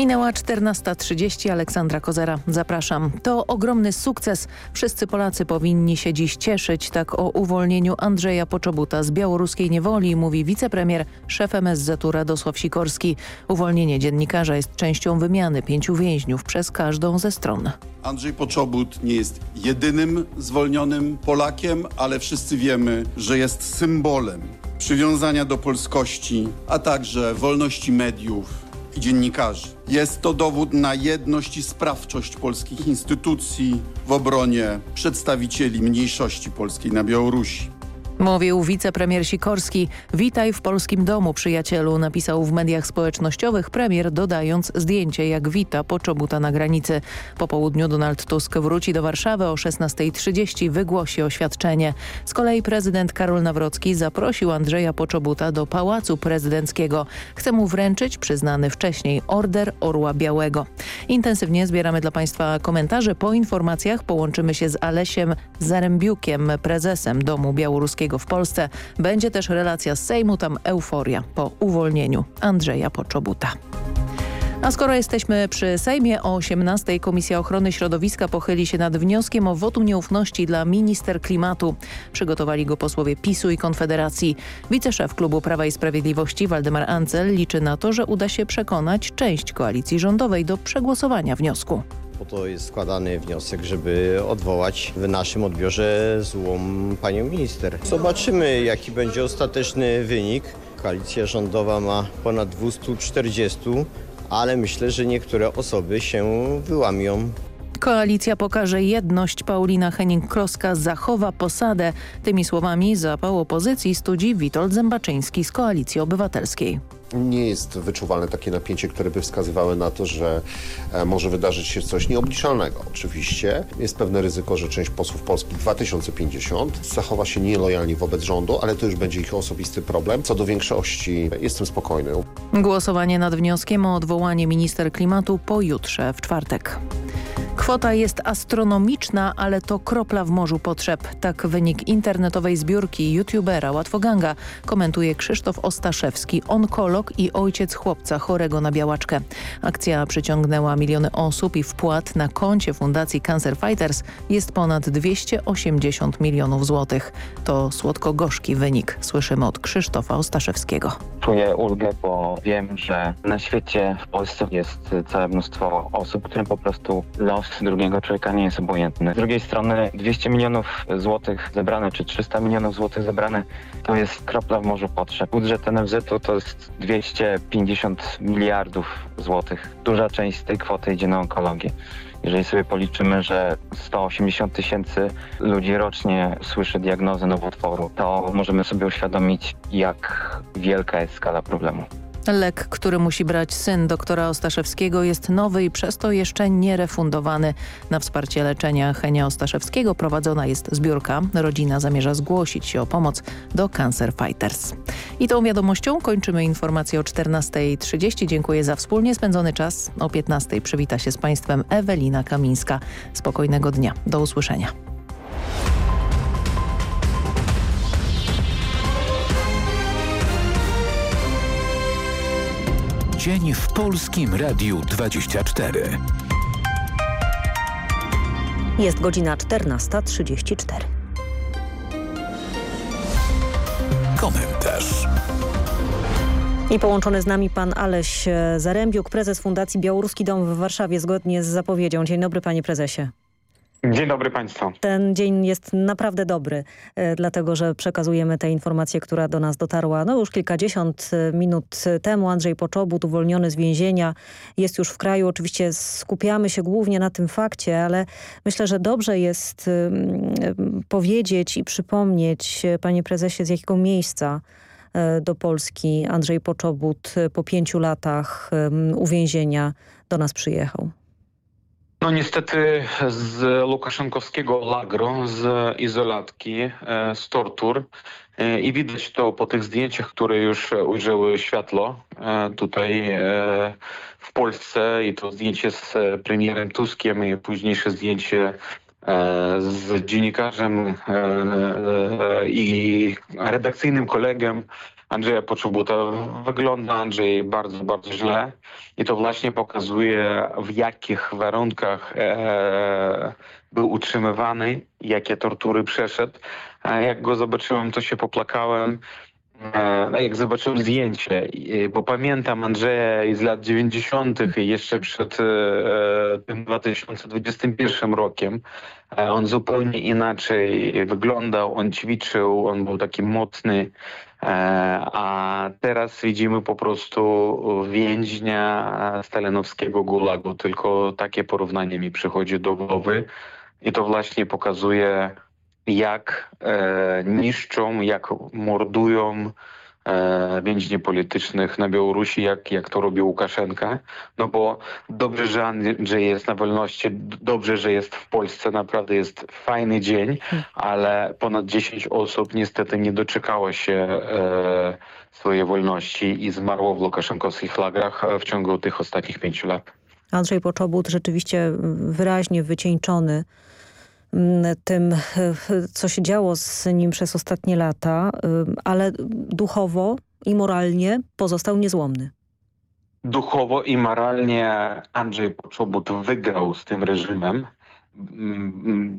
Minęła 14.30. Aleksandra Kozera. Zapraszam. To ogromny sukces. Wszyscy Polacy powinni się dziś cieszyć. Tak o uwolnieniu Andrzeja Poczobuta z białoruskiej niewoli mówi wicepremier, szef MSZ-u Radosław Sikorski. Uwolnienie dziennikarza jest częścią wymiany pięciu więźniów przez każdą ze stron. Andrzej Poczobut nie jest jedynym zwolnionym Polakiem, ale wszyscy wiemy, że jest symbolem przywiązania do polskości, a także wolności mediów, i dziennikarzy. Jest to dowód na jedność i sprawczość polskich instytucji w obronie przedstawicieli mniejszości polskiej na Białorusi. Mówił wicepremier Sikorski. Witaj w polskim domu, przyjacielu, napisał w mediach społecznościowych premier, dodając zdjęcie, jak wita Poczobuta na granicy. Po południu Donald Tusk wróci do Warszawy o 16.30, wygłosi oświadczenie. Z kolei prezydent Karol Nawrocki zaprosił Andrzeja Poczobuta do Pałacu Prezydenckiego. Chce mu wręczyć przyznany wcześniej Order Orła Białego. Intensywnie zbieramy dla Państwa komentarze. Po informacjach połączymy się z Alesiem Zarębiukiem, prezesem Domu Białoruskiego w Polsce. Będzie też relacja z Sejmu, tam euforia po uwolnieniu Andrzeja Poczobuta. A skoro jesteśmy przy Sejmie o 18 Komisja Ochrony Środowiska pochyli się nad wnioskiem o wotum nieufności dla minister klimatu. Przygotowali go posłowie PiSu i Konfederacji. Wiceszef klubu Prawa i Sprawiedliwości Waldemar Ancel liczy na to, że uda się przekonać część koalicji rządowej do przegłosowania wniosku. Po to jest składany wniosek, żeby odwołać w naszym odbiorze złą panią minister. Zobaczymy, jaki będzie ostateczny wynik. Koalicja rządowa ma ponad 240, ale myślę, że niektóre osoby się wyłamią Koalicja pokaże jedność. Paulina Henning-Kloska zachowa posadę. Tymi słowami zapał opozycji studzi Witold Zębaczyński z Koalicji Obywatelskiej nie jest wyczuwalne takie napięcie, które by wskazywały na to, że e, może wydarzyć się coś nieobliczalnego. Oczywiście jest pewne ryzyko, że część posłów Polski 2050 zachowa się nielojalnie wobec rządu, ale to już będzie ich osobisty problem. Co do większości jestem spokojny. Głosowanie nad wnioskiem o odwołanie minister klimatu pojutrze w czwartek. Kwota jest astronomiczna, ale to kropla w morzu potrzeb. Tak wynik internetowej zbiórki youtubera Łatwoganga komentuje Krzysztof Ostaszewski, onkolog i ojciec chłopca chorego na białaczkę. Akcja przyciągnęła miliony osób i wpłat na koncie Fundacji Cancer Fighters jest ponad 280 milionów złotych. To słodko-gorzki wynik, słyszymy od Krzysztofa Ostaszewskiego. Czuję ulgę, bo wiem, że na świecie, w Polsce jest całe mnóstwo osób, którym po prostu los drugiego człowieka nie jest obojętny. Z drugiej strony 200 milionów złotych zebrane, czy 300 milionów złotych zebrane, to jest kropla w morzu potrzeb. Budżet NFZ-u to jest 250 miliardów złotych. Duża część z tej kwoty idzie na onkologię. Jeżeli sobie policzymy, że 180 tysięcy ludzi rocznie słyszy diagnozę nowotworu, to możemy sobie uświadomić, jak wielka jest skala problemu. Lek, który musi brać syn doktora Ostaszewskiego jest nowy i przez to jeszcze nierefundowany. Na wsparcie leczenia Henia Ostaszewskiego prowadzona jest zbiórka. Rodzina zamierza zgłosić się o pomoc do Cancer Fighters. I tą wiadomością kończymy informację o 14.30. Dziękuję za wspólnie spędzony czas. O 15.00 przywita się z Państwem Ewelina Kamińska. Spokojnego dnia. Do usłyszenia. Dzień w Polskim Radiu 24. Jest godzina 14.34. Komentarz. I połączony z nami pan Aleś Zarębiuk, prezes Fundacji Białoruski Dom w Warszawie, zgodnie z zapowiedzią. Dzień dobry panie prezesie. Dzień dobry Państwu. Ten dzień jest naprawdę dobry, e, dlatego że przekazujemy tę informację, która do nas dotarła no już kilkadziesiąt e, minut temu. Andrzej Poczobut, uwolniony z więzienia, jest już w kraju. Oczywiście skupiamy się głównie na tym fakcie, ale myślę, że dobrze jest e, powiedzieć i przypomnieć, panie prezesie, z jakiego miejsca do Polski Andrzej Poczobut po pięciu latach uwięzienia do nas przyjechał. No niestety z Łukaszenkowskiego lagru, z izolatki, e, z tortur e, i widać to po tych zdjęciach, które już ujrzały światło e, tutaj w Polsce. I to zdjęcie z premierem Tuskiem i późniejsze zdjęcie z dziennikarzem i redakcyjnym kolegą Andrzeja Poczobuta. Wygląda Andrzej bardzo, bardzo źle i to właśnie pokazuje w jakich warunkach e, był utrzymywany, jakie tortury przeszedł. A jak go zobaczyłem, to się poplakałem. E, jak zobaczyłem zdjęcie, bo pamiętam Andrzeja z lat 90. i jeszcze przed e, tym 2021 rokiem. E, on zupełnie inaczej wyglądał, on ćwiczył, on był taki mocny, a teraz widzimy po prostu więźnia stalinowskiego gulagu. Tylko takie porównanie mi przychodzi do głowy i to właśnie pokazuje jak e, niszczą, jak mordują e, więźni politycznych na Białorusi, jak, jak to robi Łukaszenka. No bo dobrze, że Andrzej jest na wolności, dobrze, że jest w Polsce, naprawdę jest fajny dzień, ale ponad 10 osób niestety nie doczekało się e, swojej wolności i zmarło w łukaszenkowskich lagrach w ciągu tych ostatnich pięciu lat. Andrzej Poczobut rzeczywiście wyraźnie wycieńczony tym, co się działo z nim przez ostatnie lata, ale duchowo i moralnie pozostał niezłomny. Duchowo i moralnie Andrzej Poczobut wygrał z tym reżimem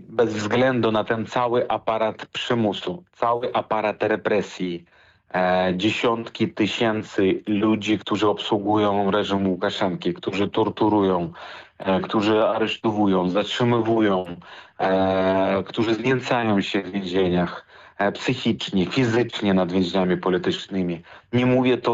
bez względu na ten cały aparat przymusu, cały aparat represji, e, dziesiątki tysięcy ludzi, którzy obsługują reżim Łukaszenki, którzy torturują, e, którzy aresztowują, zatrzymywują, którzy znęcają się w więzieniach e, psychicznie, fizycznie nad więźniami politycznymi. Nie mówię to,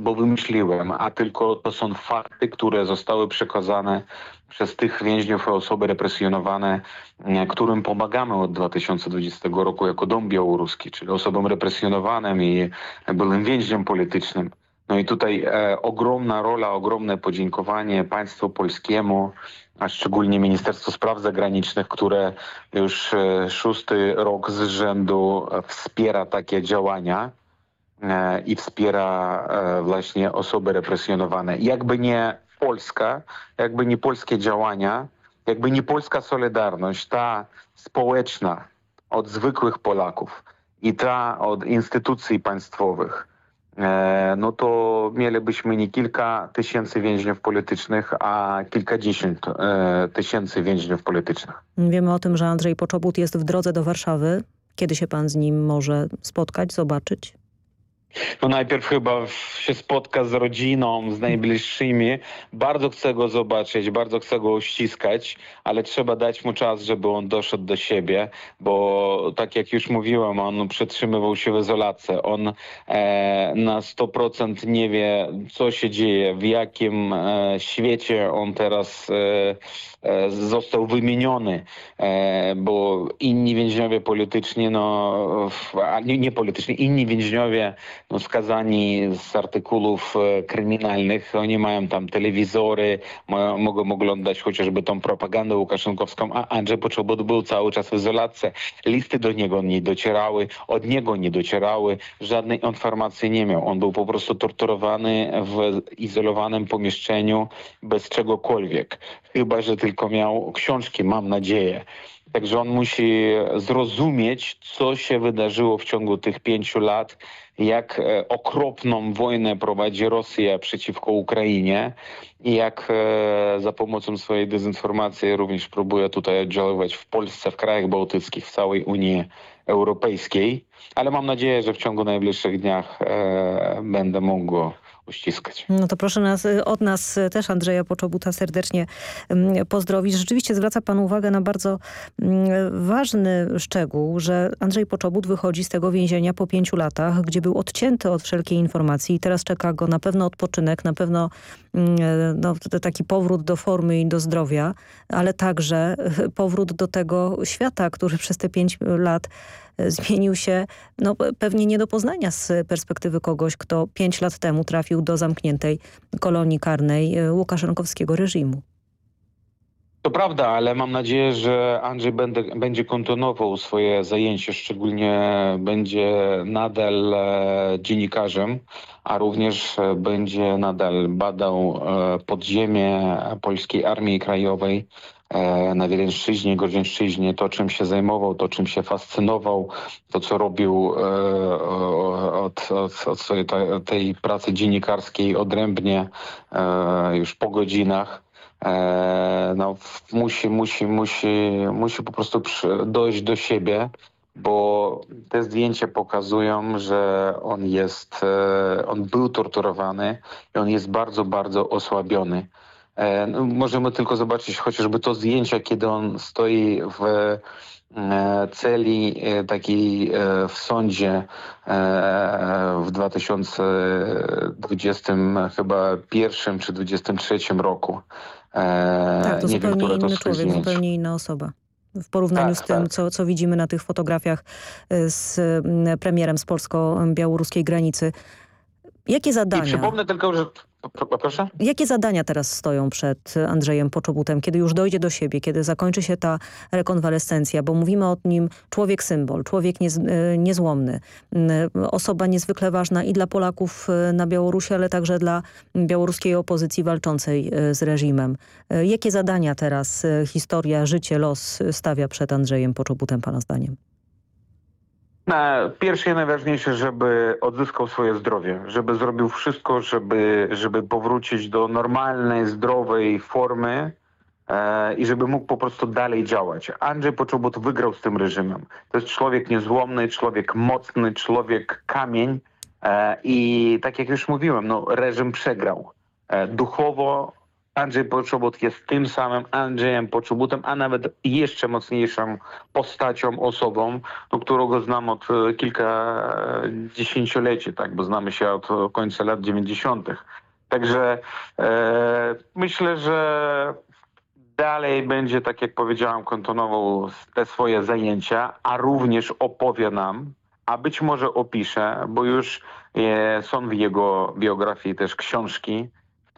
bo wymyśliłem, a tylko to są fakty, które zostały przekazane przez tych więźniów osoby represjonowane, e, którym pomagamy od 2020 roku jako Dom Białoruski, czyli osobom represjonowanym i byłym więźniom politycznym. No i tutaj e, ogromna rola, ogromne podziękowanie państwu polskiemu, a szczególnie Ministerstwo Spraw Zagranicznych, które już e, szósty rok z rzędu wspiera takie działania e, i wspiera e, właśnie osoby represjonowane. Jakby nie Polska, jakby nie polskie działania, jakby nie polska solidarność, ta społeczna od zwykłych Polaków i ta od instytucji państwowych, no to mielibyśmy nie kilka tysięcy więźniów politycznych, a kilkadziesiąt e, tysięcy więźniów politycznych. Wiemy o tym, że Andrzej Poczobut jest w drodze do Warszawy. Kiedy się pan z nim może spotkać, zobaczyć? No najpierw chyba się spotka z rodziną, z najbliższymi. Bardzo chcę go zobaczyć, bardzo chcę go uściskać, ale trzeba dać mu czas, żeby on doszedł do siebie, bo tak jak już mówiłem, on przetrzymywał się w izolacji. On e, na 100% nie wie, co się dzieje, w jakim e, świecie on teraz e, e został wymieniony, e, bo inni więźniowie polityczni, no, nie, nie polityczni, inni więźniowie no, skazani z artykułów e, kryminalnych. Oni mają tam telewizory, mogą oglądać chociażby tą propagandę łukaszenkowską, a Andrzej Poczobut był cały czas w izolacji. Listy do niego nie docierały, od niego nie docierały, żadnej informacji nie miał. On był po prostu torturowany w izolowanym pomieszczeniu bez czegokolwiek. Chyba, że tylko miał książki, mam nadzieję. Także on musi zrozumieć, co się wydarzyło w ciągu tych pięciu lat, jak e, okropną wojnę prowadzi Rosja przeciwko Ukrainie i jak e, za pomocą swojej dezinformacji również próbuje tutaj oddziaływać w Polsce, w krajach bałtyckich, w całej Unii Europejskiej. Ale mam nadzieję, że w ciągu najbliższych dniach e, będę mógł uściskać. No to proszę nas, od nas też Andrzeja Poczobuta serdecznie mm, pozdrowić. Rzeczywiście zwraca pan uwagę na bardzo mm, ważny szczegół, że Andrzej Poczobut wychodzi z tego więzienia po pięciu latach, gdzie był odcięty od wszelkiej informacji i teraz czeka go na pewno odpoczynek, na pewno no, taki powrót do formy i do zdrowia, ale także powrót do tego świata, który przez te pięć lat zmienił się no, pewnie nie do poznania z perspektywy kogoś, kto pięć lat temu trafił do zamkniętej kolonii karnej e, Łukaszenkowskiego reżimu. To prawda, ale mam nadzieję, że Andrzej będzie, będzie kontynuował swoje zajęcie, szczególnie będzie nadal e, dziennikarzem, a również e, będzie nadal badał e, podziemie Polskiej Armii Krajowej, na Wileńszczyźnie, Gorzieńszczyźnie, to czym się zajmował, to czym się fascynował, to co robił od, od, od swojej tej pracy dziennikarskiej odrębnie już po godzinach. No, musi, musi, musi, musi po prostu dojść do siebie, bo te zdjęcia pokazują, że on jest, on był torturowany i on jest bardzo, bardzo osłabiony. E, no, możemy tylko zobaczyć chociażby to zdjęcie, kiedy on stoi w e, celi e, takiej w sądzie w 2020 chyba pierwszym czy 23 roku. Tak, to Nie zupełnie wiem, inny człowiek, zdjęć. zupełnie inna osoba w porównaniu tak, z tym, tak. co, co widzimy na tych fotografiach z premierem z polsko-białoruskiej granicy. Jakie zadania? I przypomnę tylko, że Proszę? Jakie zadania teraz stoją przed Andrzejem Poczobutem, kiedy już dojdzie do siebie, kiedy zakończy się ta rekonwalescencja, bo mówimy o nim człowiek symbol, człowiek niez, e, niezłomny, osoba niezwykle ważna i dla Polaków e, na Białorusi, ale także dla białoruskiej opozycji walczącej e, z reżimem. Jakie zadania teraz historia, życie, los stawia przed Andrzejem Poczobutem, pana zdaniem? Pierwsze i najważniejsze, żeby odzyskał swoje zdrowie, żeby zrobił wszystko, żeby, żeby powrócić do normalnej, zdrowej formy e, i żeby mógł po prostu dalej działać. Andrzej Poczobut wygrał z tym reżimem. To jest człowiek niezłomny, człowiek mocny, człowiek kamień e, i tak jak już mówiłem, no, reżim przegrał. E, duchowo Andrzej Poczobut jest tym samym Andrzejem Poczobutem, a nawet jeszcze mocniejszą postacią, osobą, no, którego znam od e, kilka dziesięcioleci, tak, bo znamy się od końca lat 90. Także e, myślę, że dalej będzie, tak jak powiedziałam, kontynuował te swoje zajęcia, a również opowie nam, a być może opisze, bo już e, są w jego biografii też książki,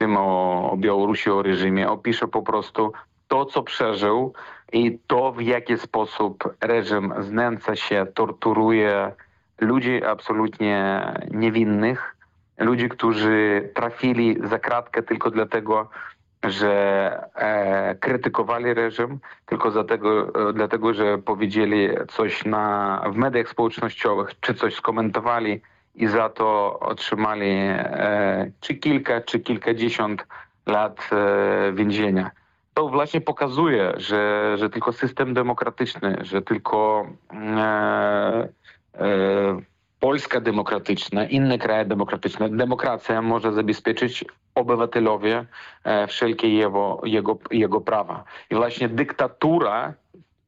tym o, o Białorusi, o reżimie. Opisze po prostu to, co przeżył i to, w jaki sposób reżim znęca się, torturuje ludzi absolutnie niewinnych, ludzi, którzy trafili za kratkę tylko dlatego, że e, krytykowali reżim, tylko dlatego, e, dlatego, że powiedzieli coś na, w mediach społecznościowych, czy coś skomentowali, i za to otrzymali e, czy kilka, czy kilkadziesiąt lat e, więzienia. To właśnie pokazuje, że, że tylko system demokratyczny, że tylko e, Polska demokratyczna, inne kraje demokratyczne, demokracja może zabezpieczyć obywatelowi wszelkie jego, jego, jego prawa. I właśnie dyktatura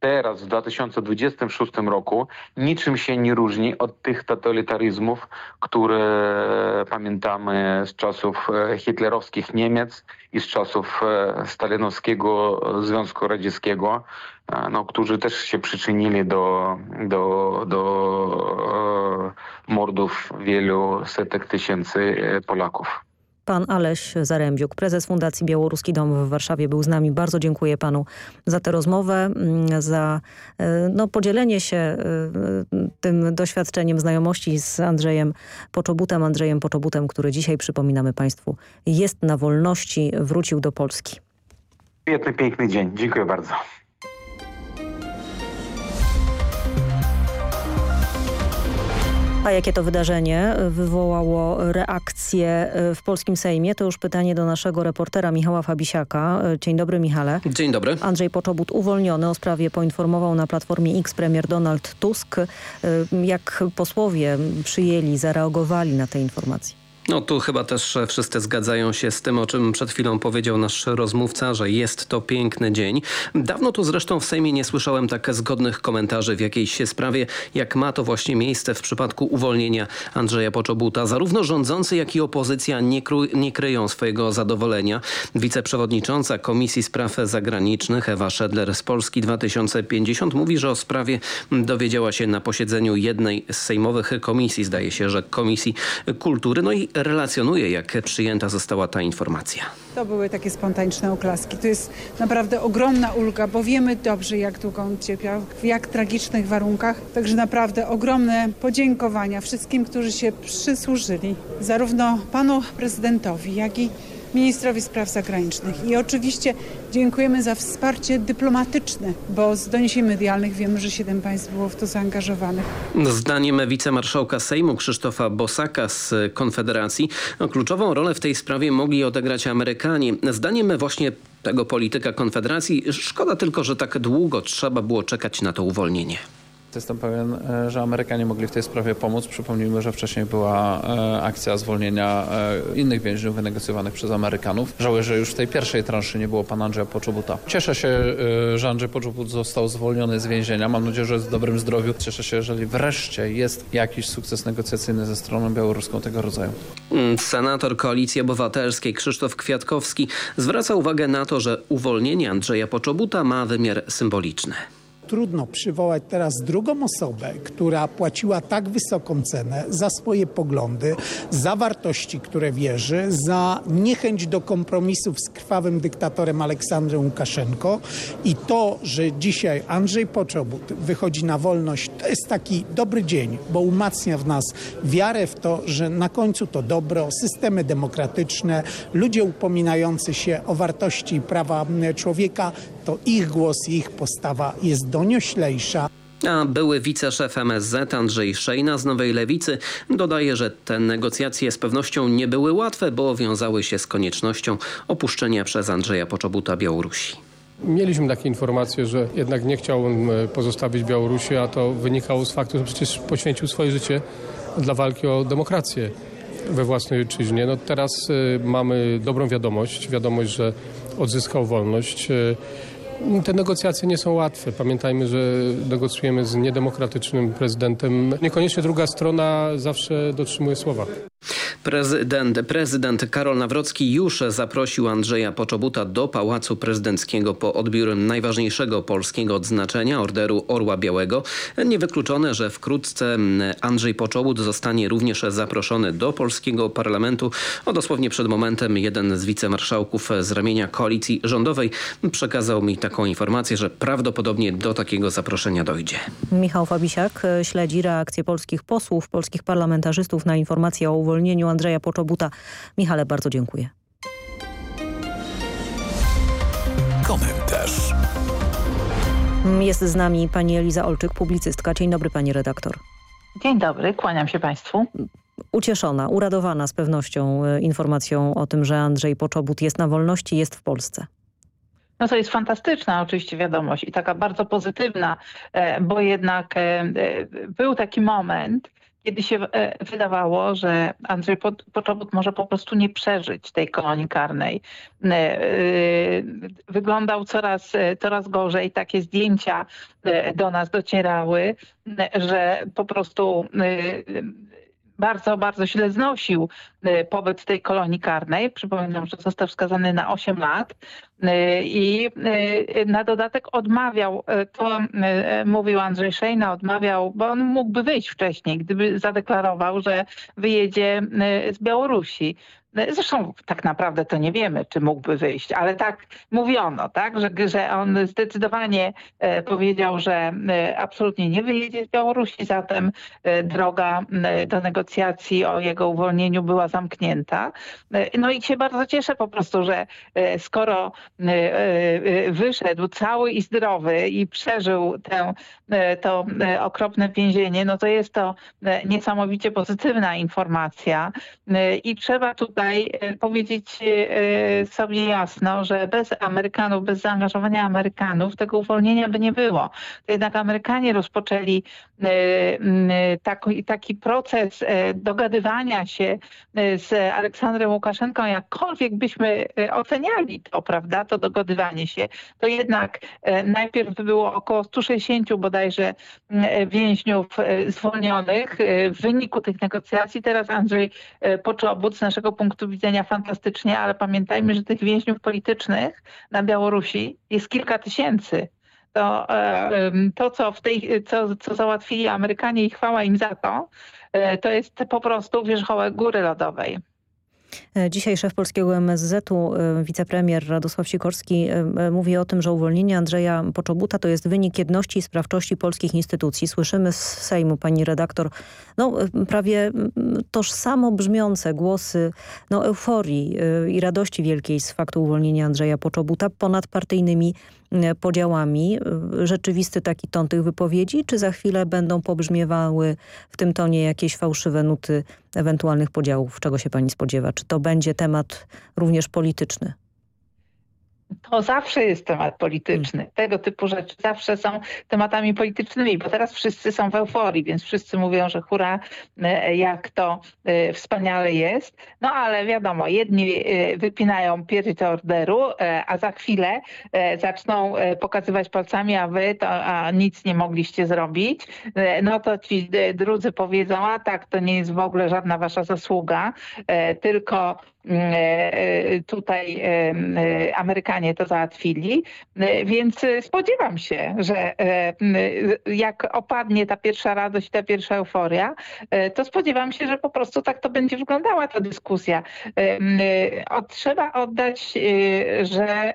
teraz w 2026 roku niczym się nie różni od tych totalitaryzmów, które pamiętamy z czasów e, hitlerowskich Niemiec i z czasów e, stalinowskiego Związku Radzieckiego, e, no, którzy też się przyczynili do, do, do mordów wielu setek tysięcy Polaków. Pan Aleś Zarębiuk, prezes Fundacji Białoruski Dom w Warszawie był z nami. Bardzo dziękuję panu za tę rozmowę, mm, za e, no, podzielenie się e, tym doświadczeniem znajomości z Andrzejem Poczobutem. Andrzejem Poczobutem, który dzisiaj, przypominamy państwu, jest na wolności, wrócił do Polski. Piękny, piękny dzień. Dziękuję bardzo. A jakie to wydarzenie wywołało reakcję w polskim Sejmie? To już pytanie do naszego reportera Michała Fabisiaka. Dzień dobry Michale. Dzień dobry. Andrzej Poczobut uwolniony. O sprawie poinformował na Platformie X premier Donald Tusk. Jak posłowie przyjęli, zareagowali na te informacje? No tu chyba też wszyscy zgadzają się z tym, o czym przed chwilą powiedział nasz rozmówca, że jest to piękny dzień. Dawno tu zresztą w Sejmie nie słyszałem tak zgodnych komentarzy w jakiejś sprawie, jak ma to właśnie miejsce w przypadku uwolnienia Andrzeja Poczobuta. Zarówno rządzący, jak i opozycja nie, nie kryją swojego zadowolenia. Wiceprzewodnicząca Komisji Spraw Zagranicznych Ewa Szedler z Polski 2050 mówi, że o sprawie dowiedziała się na posiedzeniu jednej z sejmowych komisji, zdaje się, że Komisji Kultury. No i relacjonuje, jak przyjęta została ta informacja. To były takie spontaniczne oklaski. To jest naprawdę ogromna ulga, bo wiemy dobrze, jak długo on cierpiał, w jak tragicznych warunkach. Także naprawdę ogromne podziękowania wszystkim, którzy się przysłużyli, zarówno panu prezydentowi, jak i ministrowi spraw zagranicznych. I oczywiście dziękujemy za wsparcie dyplomatyczne, bo z doniesień medialnych wiemy, że siedem państw było w to zaangażowanych. Zdaniem wicemarszałka Sejmu Krzysztofa Bosaka z Konfederacji no, kluczową rolę w tej sprawie mogli odegrać Amerykanie. Zdaniem właśnie tego polityka Konfederacji szkoda tylko, że tak długo trzeba było czekać na to uwolnienie. Jestem pewien, e, że Amerykanie mogli w tej sprawie pomóc. Przypomnijmy, że wcześniej była e, akcja zwolnienia e, innych więźniów wynegocjowanych przez Amerykanów. Żałuję, że już w tej pierwszej transzy nie było pana Andrzeja Poczobuta. Cieszę się, że Andrzej Poczobut został zwolniony z więzienia. Mam nadzieję, że jest w dobrym zdrowiu. Cieszę się, jeżeli wreszcie jest jakiś sukces negocjacyjny ze stroną białoruską tego rodzaju. Mm, senator Koalicji Obywatelskiej Krzysztof Kwiatkowski zwraca uwagę na to, że uwolnienie Andrzeja Poczobuta ma wymiar symboliczny trudno przywołać teraz drugą osobę, która płaciła tak wysoką cenę za swoje poglądy, za wartości, które wierzy, za niechęć do kompromisów z krwawym dyktatorem Aleksandrem Łukaszenko. I to, że dzisiaj Andrzej Poczobut wychodzi na wolność, to jest taki dobry dzień, bo umacnia w nas wiarę w to, że na końcu to dobro, systemy demokratyczne, ludzie upominający się o wartości i prawa człowieka, to ich głos i ich postawa jest donioślejsza. A były wiceszef MSZ Andrzej Szejna z Nowej Lewicy dodaje, że te negocjacje z pewnością nie były łatwe, bo wiązały się z koniecznością opuszczenia przez Andrzeja Poczobuta Białorusi. Mieliśmy takie informacje, że jednak nie chciał on e, pozostawić Białorusi, a to wynikało z faktu, że przecież poświęcił swoje życie dla walki o demokrację we własnej ojczyźnie. No teraz y, mamy dobrą wiadomość, wiadomość, że odzyskał wolność. Te negocjacje nie są łatwe. Pamiętajmy, że negocjujemy z niedemokratycznym prezydentem. Niekoniecznie druga strona zawsze dotrzymuje słowa. Prezydent, prezydent Karol Nawrocki już zaprosił Andrzeja Poczobuta do Pałacu Prezydenckiego po odbiór najważniejszego polskiego odznaczenia Orderu Orła Białego. Niewykluczone, że wkrótce Andrzej Poczobut zostanie również zaproszony do polskiego parlamentu. O dosłownie przed momentem jeden z wicemarszałków z ramienia koalicji rządowej przekazał mi taką informację, że prawdopodobnie do takiego zaproszenia dojdzie. Michał Fabisiak śledzi reakcję polskich posłów, polskich parlamentarzystów na informację o uwolnieniu Andrzeja Poczobuta. Michale, bardzo dziękuję. Komentarz. Jest z nami pani Eliza Olczyk, publicystka. Dzień dobry pani redaktor. Dzień dobry, kłaniam się państwu. Ucieszona, uradowana z pewnością e, informacją o tym, że Andrzej Poczobut jest na wolności, jest w Polsce. No to jest fantastyczna oczywiście wiadomość i taka bardzo pozytywna, e, bo jednak e, był taki moment, kiedy się e, wydawało, że Andrzej Poczobut może po prostu nie przeżyć tej kolonii karnej. E, e, wyglądał coraz, coraz gorzej. Takie zdjęcia do nas docierały, że po prostu bardzo, bardzo źle znosił y, pobyt w tej kolonii karnej. Przypominam, że został skazany na 8 lat y, i y, na dodatek odmawiał, to mówił Andrzej Szejna, odmawiał, bo on mógłby wyjść wcześniej, gdyby zadeklarował, że wyjedzie z Białorusi. Zresztą tak naprawdę to nie wiemy, czy mógłby wyjść, ale tak mówiono, tak, że, że on zdecydowanie powiedział, że absolutnie nie wyjedzie z Białorusi, zatem droga do negocjacji o jego uwolnieniu była zamknięta. No i się bardzo cieszę po prostu, że skoro wyszedł cały i zdrowy i przeżył tę, to okropne więzienie, no to jest to niesamowicie pozytywna informacja i trzeba tutaj powiedzieć sobie jasno, że bez Amerykanów, bez zaangażowania Amerykanów tego uwolnienia by nie było. To jednak Amerykanie rozpoczęli taki, taki proces dogadywania się z Aleksandrem Łukaszenką, jakkolwiek byśmy oceniali to, prawda, to dogadywanie się, to jednak najpierw było około 160 bodajże więźniów zwolnionych w wyniku tych negocjacji. Teraz Andrzej Poczobut z naszego punktu widzenia fantastycznie, ale pamiętajmy, że tych więźniów politycznych na Białorusi jest kilka tysięcy to, to co, w tej, co, co załatwili Amerykanie i chwała im za to, to jest po prostu wierzchołek góry lodowej. E, dzisiaj szef polskiego MSZ-u, e, wicepremier Radosław Sikorski e, mówi o tym, że uwolnienie Andrzeja Poczobuta to jest wynik jedności i sprawczości polskich instytucji. Słyszymy z Sejmu, pani redaktor, no, prawie tożsamo brzmiące głosy no, euforii i radości wielkiej z faktu uwolnienia Andrzeja Poczobuta ponad partyjnymi podziałami. Rzeczywisty taki ton tych wypowiedzi, czy za chwilę będą pobrzmiewały w tym tonie jakieś fałszywe nuty ewentualnych podziałów? Czego się pani spodziewa? Czy to będzie temat również polityczny? To zawsze jest temat polityczny. Hmm. Tego typu rzeczy zawsze są tematami politycznymi, bo teraz wszyscy są w euforii, więc wszyscy mówią, że hura, e, jak to e, wspaniale jest. No ale wiadomo, jedni e, wypinają pierś orderu, a za chwilę zaczną pokazywać palcami, a wy to a nic nie mogliście zrobić. No to ci drudzy powiedzą, a tak, to nie jest w ogóle żadna wasza zasługa, tylko tutaj Amerykanie to załatwili, więc spodziewam się, że jak opadnie ta pierwsza radość, ta pierwsza euforia, to spodziewam się, że po prostu tak to będzie wyglądała ta dyskusja. Trzeba oddać, że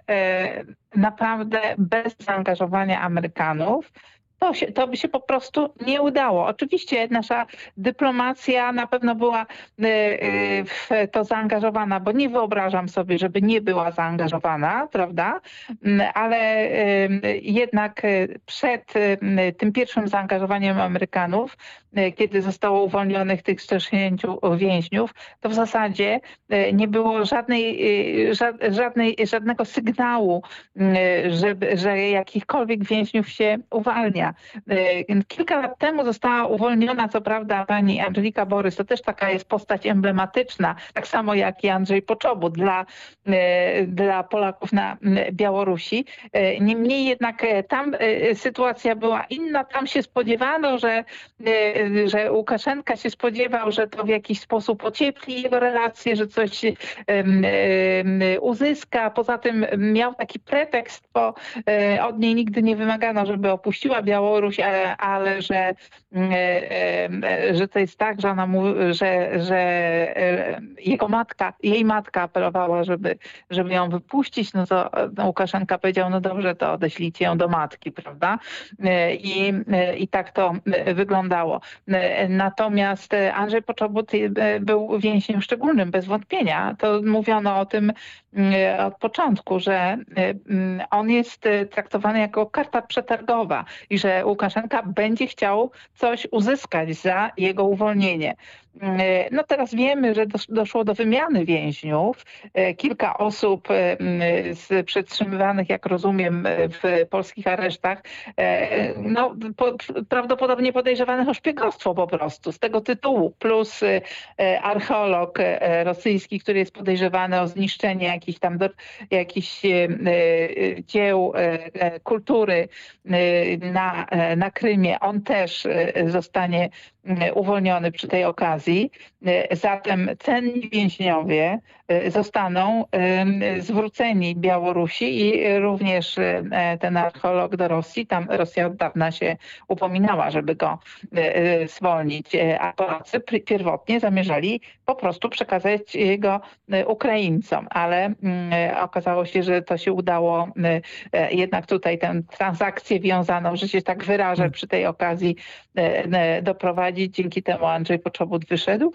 naprawdę bez zaangażowania Amerykanów to, się, to by się po prostu nie udało. Oczywiście nasza dyplomacja na pewno była y, y, w to zaangażowana, bo nie wyobrażam sobie, żeby nie była zaangażowana, prawda? Mm, ale y, jednak przed tym pierwszym zaangażowaniem Amerykanów, kiedy zostało uwolnionych tych 160 więźniów, to w zasadzie nie było żadnej, żadnej, żadnego sygnału, że, że jakichkolwiek więźniów się uwalnia. E, kilka lat temu została uwolniona, co prawda, pani Angelika Borys, to też taka jest postać emblematyczna, tak samo jak i Andrzej Poczobut dla, e, dla Polaków na Białorusi. E, niemniej jednak tam sytuacja była inna. Tam się spodziewano, że, że Łukaszenka się spodziewał, że to w jakiś sposób ociepli jego relacje, że coś uzyska. Poza tym miał taki pretekst, bo od niej nigdy nie wymagano, żeby opuściła Białoruś Białoruś, e, ale że, mm, e, e, że to jest tak, że, ona że, że jego matka, jej matka apelowała, żeby, żeby ją wypuścić, no to no Łukaszenka powiedział, no dobrze, to odeślijcie ją do matki, prawda? I, i tak to wyglądało. Natomiast Andrzej Poczobut był więźniem szczególnym, bez wątpienia. To mówiono o tym od początku, że on jest traktowany jako karta przetargowa i że Łukaszenka będzie chciał coś uzyskać za jego uwolnienie. E, no teraz wiemy, że doszło do wymiany więźniów. E, kilka osób e, z przetrzymywanych, jak rozumiem, w polskich aresztach, no, prawdopodobnie podejrzewanych o szpiegostwo po prostu z tego tytułu. Plus archeolog rosyjski, który jest podejrzewany o zniszczenie jakichś tam jakichś dzieł kultury na, na Krymie. On też zostanie uwolniony przy tej okazji. Zatem cenni więźniowie zostaną zwróceni Białorusi i również ten archeolog do Rosji. Tam Rosja od dawna się upominała, żeby go zwolnić, a Polacy pierwotnie zamierzali po prostu przekazać go Ukraińcom, ale okazało się, że to się udało jednak tutaj tę transakcję wiązaną, że się tak wyrażę przy tej okazji doprowadzić. Dzięki temu Andrzej Poczobut wyszedł.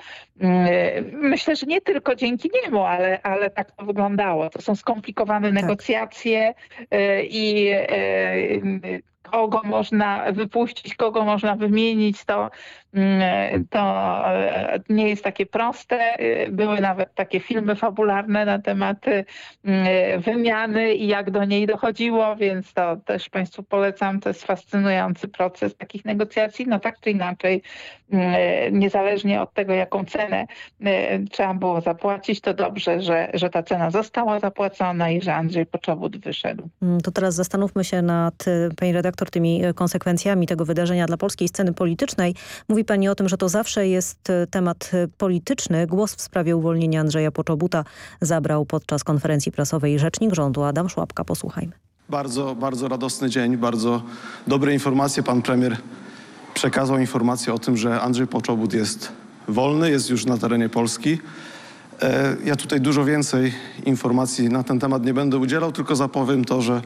Myślę, że nie tylko dzięki niemu, ale, ale tak to wyglądało. To są skomplikowane tak. negocjacje i kogo można wypuścić, kogo można wymienić, to, mm, to e, nie jest takie proste. Były nawet takie filmy fabularne na temat mm, wymiany i jak do niej dochodziło, więc to też Państwu polecam. To jest fascynujący proces takich negocjacji. No tak czy inaczej, mm, niezależnie od tego, jaką cenę trzeba było zapłacić, to dobrze, że, że ta cena została zapłacona i że Andrzej Poczobut wyszedł. To teraz zastanówmy się nad, pani redaktor, tymi e, konsekwencjami tego wydarzenia dla polskiej sceny politycznej. Mówi pani o tym, że to zawsze jest e, temat e, polityczny. Głos w sprawie uwolnienia Andrzeja Poczobuta zabrał podczas konferencji prasowej rzecznik rządu Adam Szłapka. Posłuchajmy. Bardzo, bardzo radosny dzień, bardzo dobre informacje. Pan premier przekazał informację o tym, że Andrzej Poczobut jest wolny, jest już na terenie Polski. Ja tutaj dużo więcej informacji na ten temat nie będę udzielał, tylko zapowiem to, że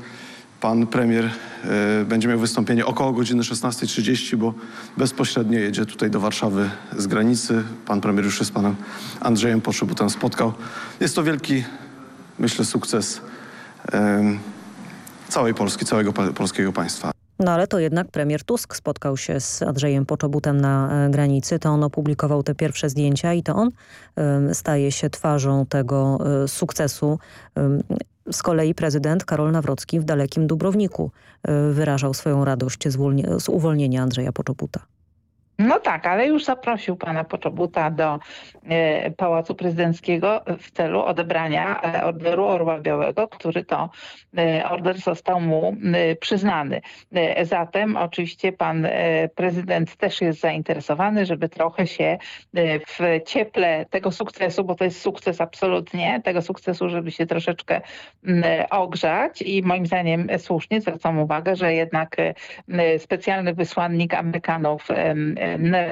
Pan premier e, będzie miał wystąpienie około godziny 16.30, bo bezpośrednio jedzie tutaj do Warszawy z granicy. Pan premier już się z panem Andrzejem Potrzebutem spotkał. Jest to wielki, myślę, sukces całej Polski, całego polskiego państwa. No ale to jednak premier Tusk spotkał się z Andrzejem Poczobutem na e, granicy. To on opublikował te pierwsze zdjęcia i to on staje się twarzą tego e, sukcesu z kolei prezydent Karol Nawrocki w dalekim Dubrowniku e, wyrażał swoją radość z uwolnienia Andrzeja Poczobuta. No tak, ale już zaprosił pana Poczobuta do e, Pałacu Prezydenckiego w celu odebrania e, orderu Orła Białego, który to order został mu przyznany. Zatem oczywiście pan prezydent też jest zainteresowany, żeby trochę się w cieple tego sukcesu, bo to jest sukces absolutnie, tego sukcesu, żeby się troszeczkę ogrzać i moim zdaniem słusznie zwracam uwagę, że jednak specjalny wysłannik Amerykanów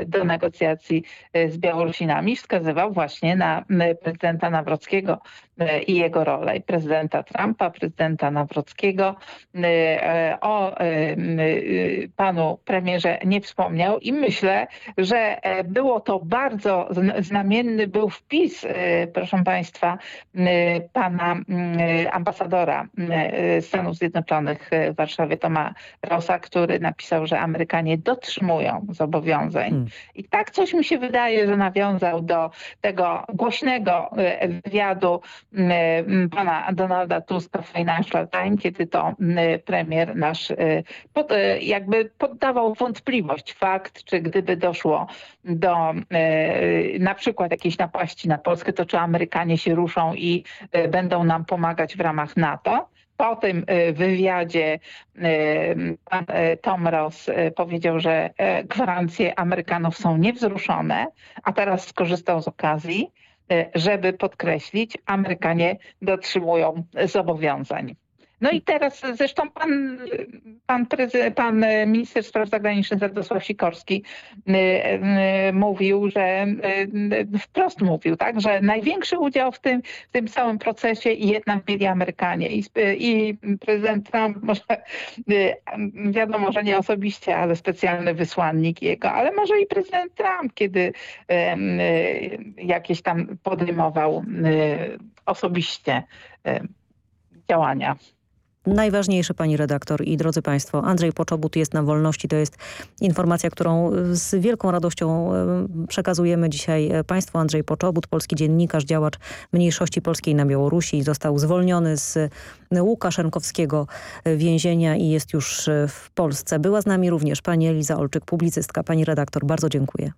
do negocjacji e, z Białorusinami wskazywał właśnie na prezydenta Nawrockiego e, i jego rolę. I prezydenta Trumpa, prezydenta Nawrockiego. E, o panu premierze nie wspomniał i myślę, że było to bardzo znamienny był wpis, proszę państwa, pana ambasadora Stanów Zjednoczonych w Warszawie, Toma Rosa, który napisał, że Amerykanie dotrzymują zobowiązań Hmm. I tak coś mi się wydaje, że nawiązał do tego głośnego e, wywiadu pana Donalda Tuska w Financial Times, kiedy to premier nasz e, pod, e, jakby poddawał wątpliwość fakt, czy gdyby doszło do na przykład jakiejś napaści na Polskę, to czy Amerykanie się ruszą i będą nam pomagać w ramach NATO po tym y, wywiadzie y, pan y, Tom Ross powiedział, że gwarancje Amerykanów są niewzruszone, a teraz skorzystał z okazji, żeby podkreślić, Amerykanie dotrzymują zobowiązań. No i teraz zresztą pan, pan, pan minister spraw zagranicznych Radosław Sikorski y, y, mówił, że y, wprost mówił, tak, że największy udział w tym, w tym całym procesie jednak mieli Amerykanie i, i prezydent Trump może wiadomo, że nie osobiście, ale specjalny wysłannik jego, ale może i prezydent Trump, kiedy jakieś tam podejmował osobiście działania. Najważniejsze, pani redaktor i drodzy państwo, Andrzej Poczobut jest na wolności. To jest informacja, którą z wielką radością przekazujemy dzisiaj państwu. Andrzej Poczobut, polski dziennikarz, działacz mniejszości polskiej na Białorusi. Został zwolniony z Łukaszenkowskiego więzienia i jest już w Polsce. Była z nami również pani Eliza Olczyk, publicystka. Pani redaktor, bardzo dziękuję.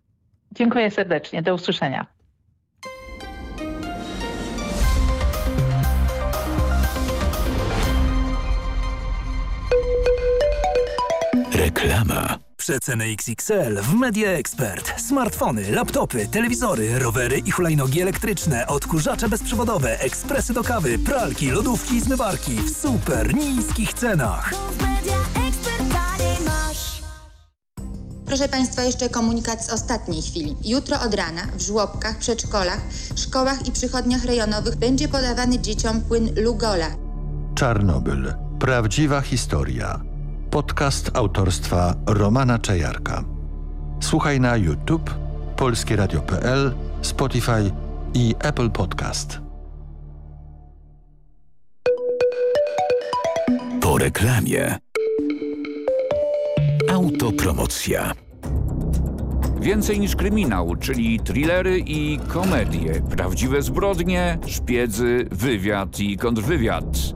Dziękuję serdecznie. Do usłyszenia. Reklama. Najniższe ceny XXL w Media Expert. Smartfony, laptopy, telewizory, rowery i hulajnogi elektryczne, odkurzacze bezprzewodowe, ekspresy do kawy, pralki, lodówki i zmywarki w super niskich cenach. Proszę Państwa, jeszcze komunikat z ostatniej chwili. Jutro od rana w żłobkach, przedszkolach, szkołach i przychodniach rejonowych będzie podawany dzieciom płyn Lugola. Czarnobyl. Prawdziwa historia. Podcast autorstwa Romana Czajarka. Słuchaj na YouTube, polskieradio.pl, Spotify i Apple Podcast. Po reklamie. Autopromocja. Więcej niż kryminał, czyli thrillery i komedie, prawdziwe zbrodnie, szpiedzy, wywiad i kontrwywiad.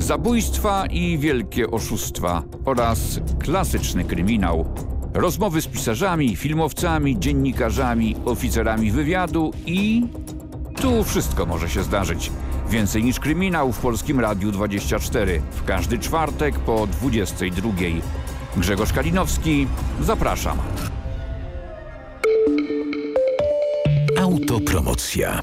Zabójstwa i wielkie oszustwa oraz klasyczny kryminał. Rozmowy z pisarzami, filmowcami, dziennikarzami, oficerami wywiadu i... Tu wszystko może się zdarzyć. Więcej niż kryminał w Polskim Radiu 24. W każdy czwartek po 22. Grzegorz Kalinowski, zapraszam. Autopromocja.